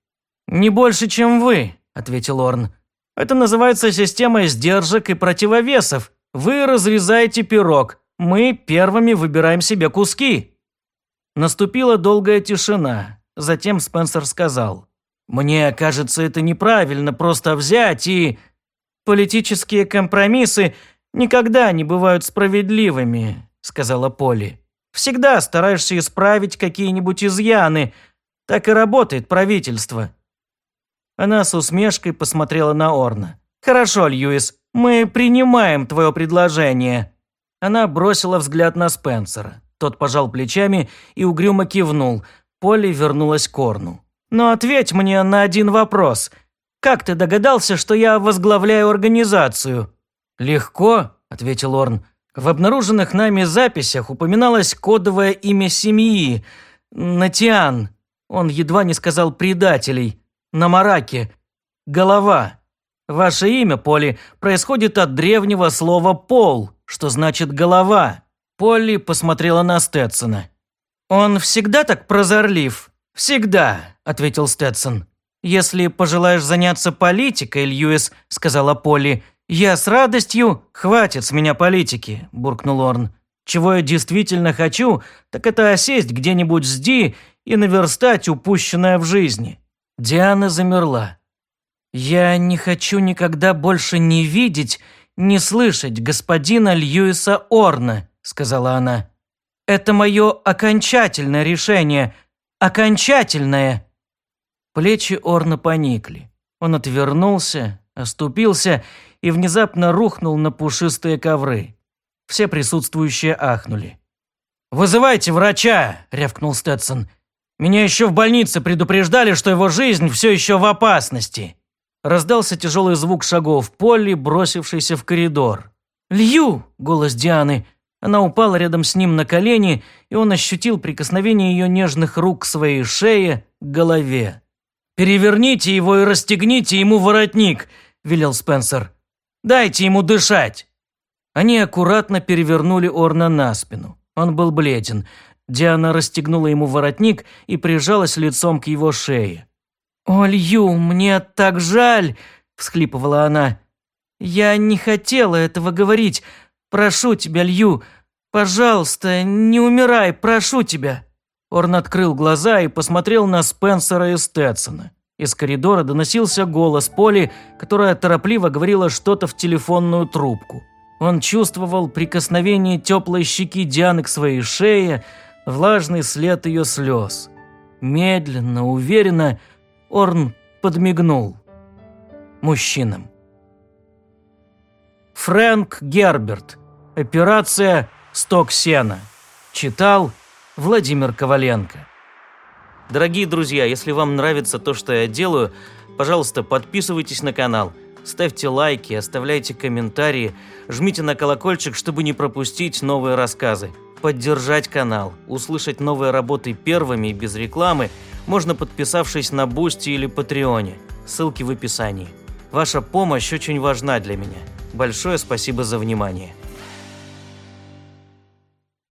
«Не больше, чем вы», – ответил Орн. «Это называется системой сдержек и противовесов. Вы разрезаете пирог, мы первыми выбираем себе куски». Наступила долгая тишина. Затем Спенсер сказал. «Мне кажется, это неправильно просто взять и...» «Политические компромиссы никогда не бывают справедливыми», – сказала Полли. «Всегда стараешься исправить какие-нибудь изъяны, так и работает правительство». Она с усмешкой посмотрела на Орна. «Хорошо, Льюис, мы принимаем твое предложение». Она бросила взгляд на Спенсера. Тот пожал плечами и угрюмо кивнул. Полли вернулась к Орну. «Но ответь мне на один вопрос. Как ты догадался, что я возглавляю организацию?» «Легко», – ответил Орн. «В обнаруженных нами записях упоминалось кодовое имя семьи – Натиан. Он едва не сказал предателей. На Мараке. Голова. Ваше имя, Поли, происходит от древнего слова «пол», что значит «голова». Полли посмотрела на Стэтсона. «Он всегда так прозорлив?» «Всегда», – ответил Стэтсон. «Если пожелаешь заняться политикой, Льюис», – сказала Полли, – «я с радостью...» «Хватит с меня политики», – буркнул Орн. «Чего я действительно хочу, так это осесть где-нибудь с Ди и наверстать упущенное в жизни». Диана замерла. «Я не хочу никогда больше не видеть, не слышать господина Льюиса Орна», – сказала она. «Это мое окончательное решение. Окончательное!» Плечи Орна поникли. Он отвернулся, оступился и внезапно рухнул на пушистые ковры. Все присутствующие ахнули. «Вызывайте врача!» – рявкнул Сtetson. Меня еще в больнице предупреждали, что его жизнь все еще в опасности». Раздался тяжелый звук шагов Полли, бросившийся в коридор. «Лью!» – голос Дианы. Она упала рядом с ним на колени, и он ощутил прикосновение ее нежных рук к своей шее, к голове. «Переверните его и расстегните ему воротник», – велел Спенсер. «Дайте ему дышать». Они аккуратно перевернули Орна на спину. Он был бледен. Диана расстегнула ему воротник и прижалась лицом к его шее. «О, Лью, мне так жаль!» – всхлипывала она. «Я не хотела этого говорить. Прошу тебя, Лью, пожалуйста, не умирай, прошу тебя». Орн открыл глаза и посмотрел на Спенсера и Стэтсона. Из коридора доносился голос Поли, которая торопливо говорила что-то в телефонную трубку. Он чувствовал прикосновение теплой щеки Дианы к своей шее – влажный след ее слез. Медленно, уверенно Орн подмигнул мужчинам. Фрэнк Герберт. Операция «Сток сена». Читал Владимир Коваленко. Дорогие друзья, если вам нравится то, что я делаю, пожалуйста, подписывайтесь на канал, ставьте лайки, оставляйте комментарии, жмите на колокольчик, чтобы не пропустить новые рассказы поддержать канал, услышать новые работы первыми и без рекламы можно подписавшись на Бусти или Патреоне. ссылки в описании. Ваша помощь очень важна для меня. Большое спасибо за внимание.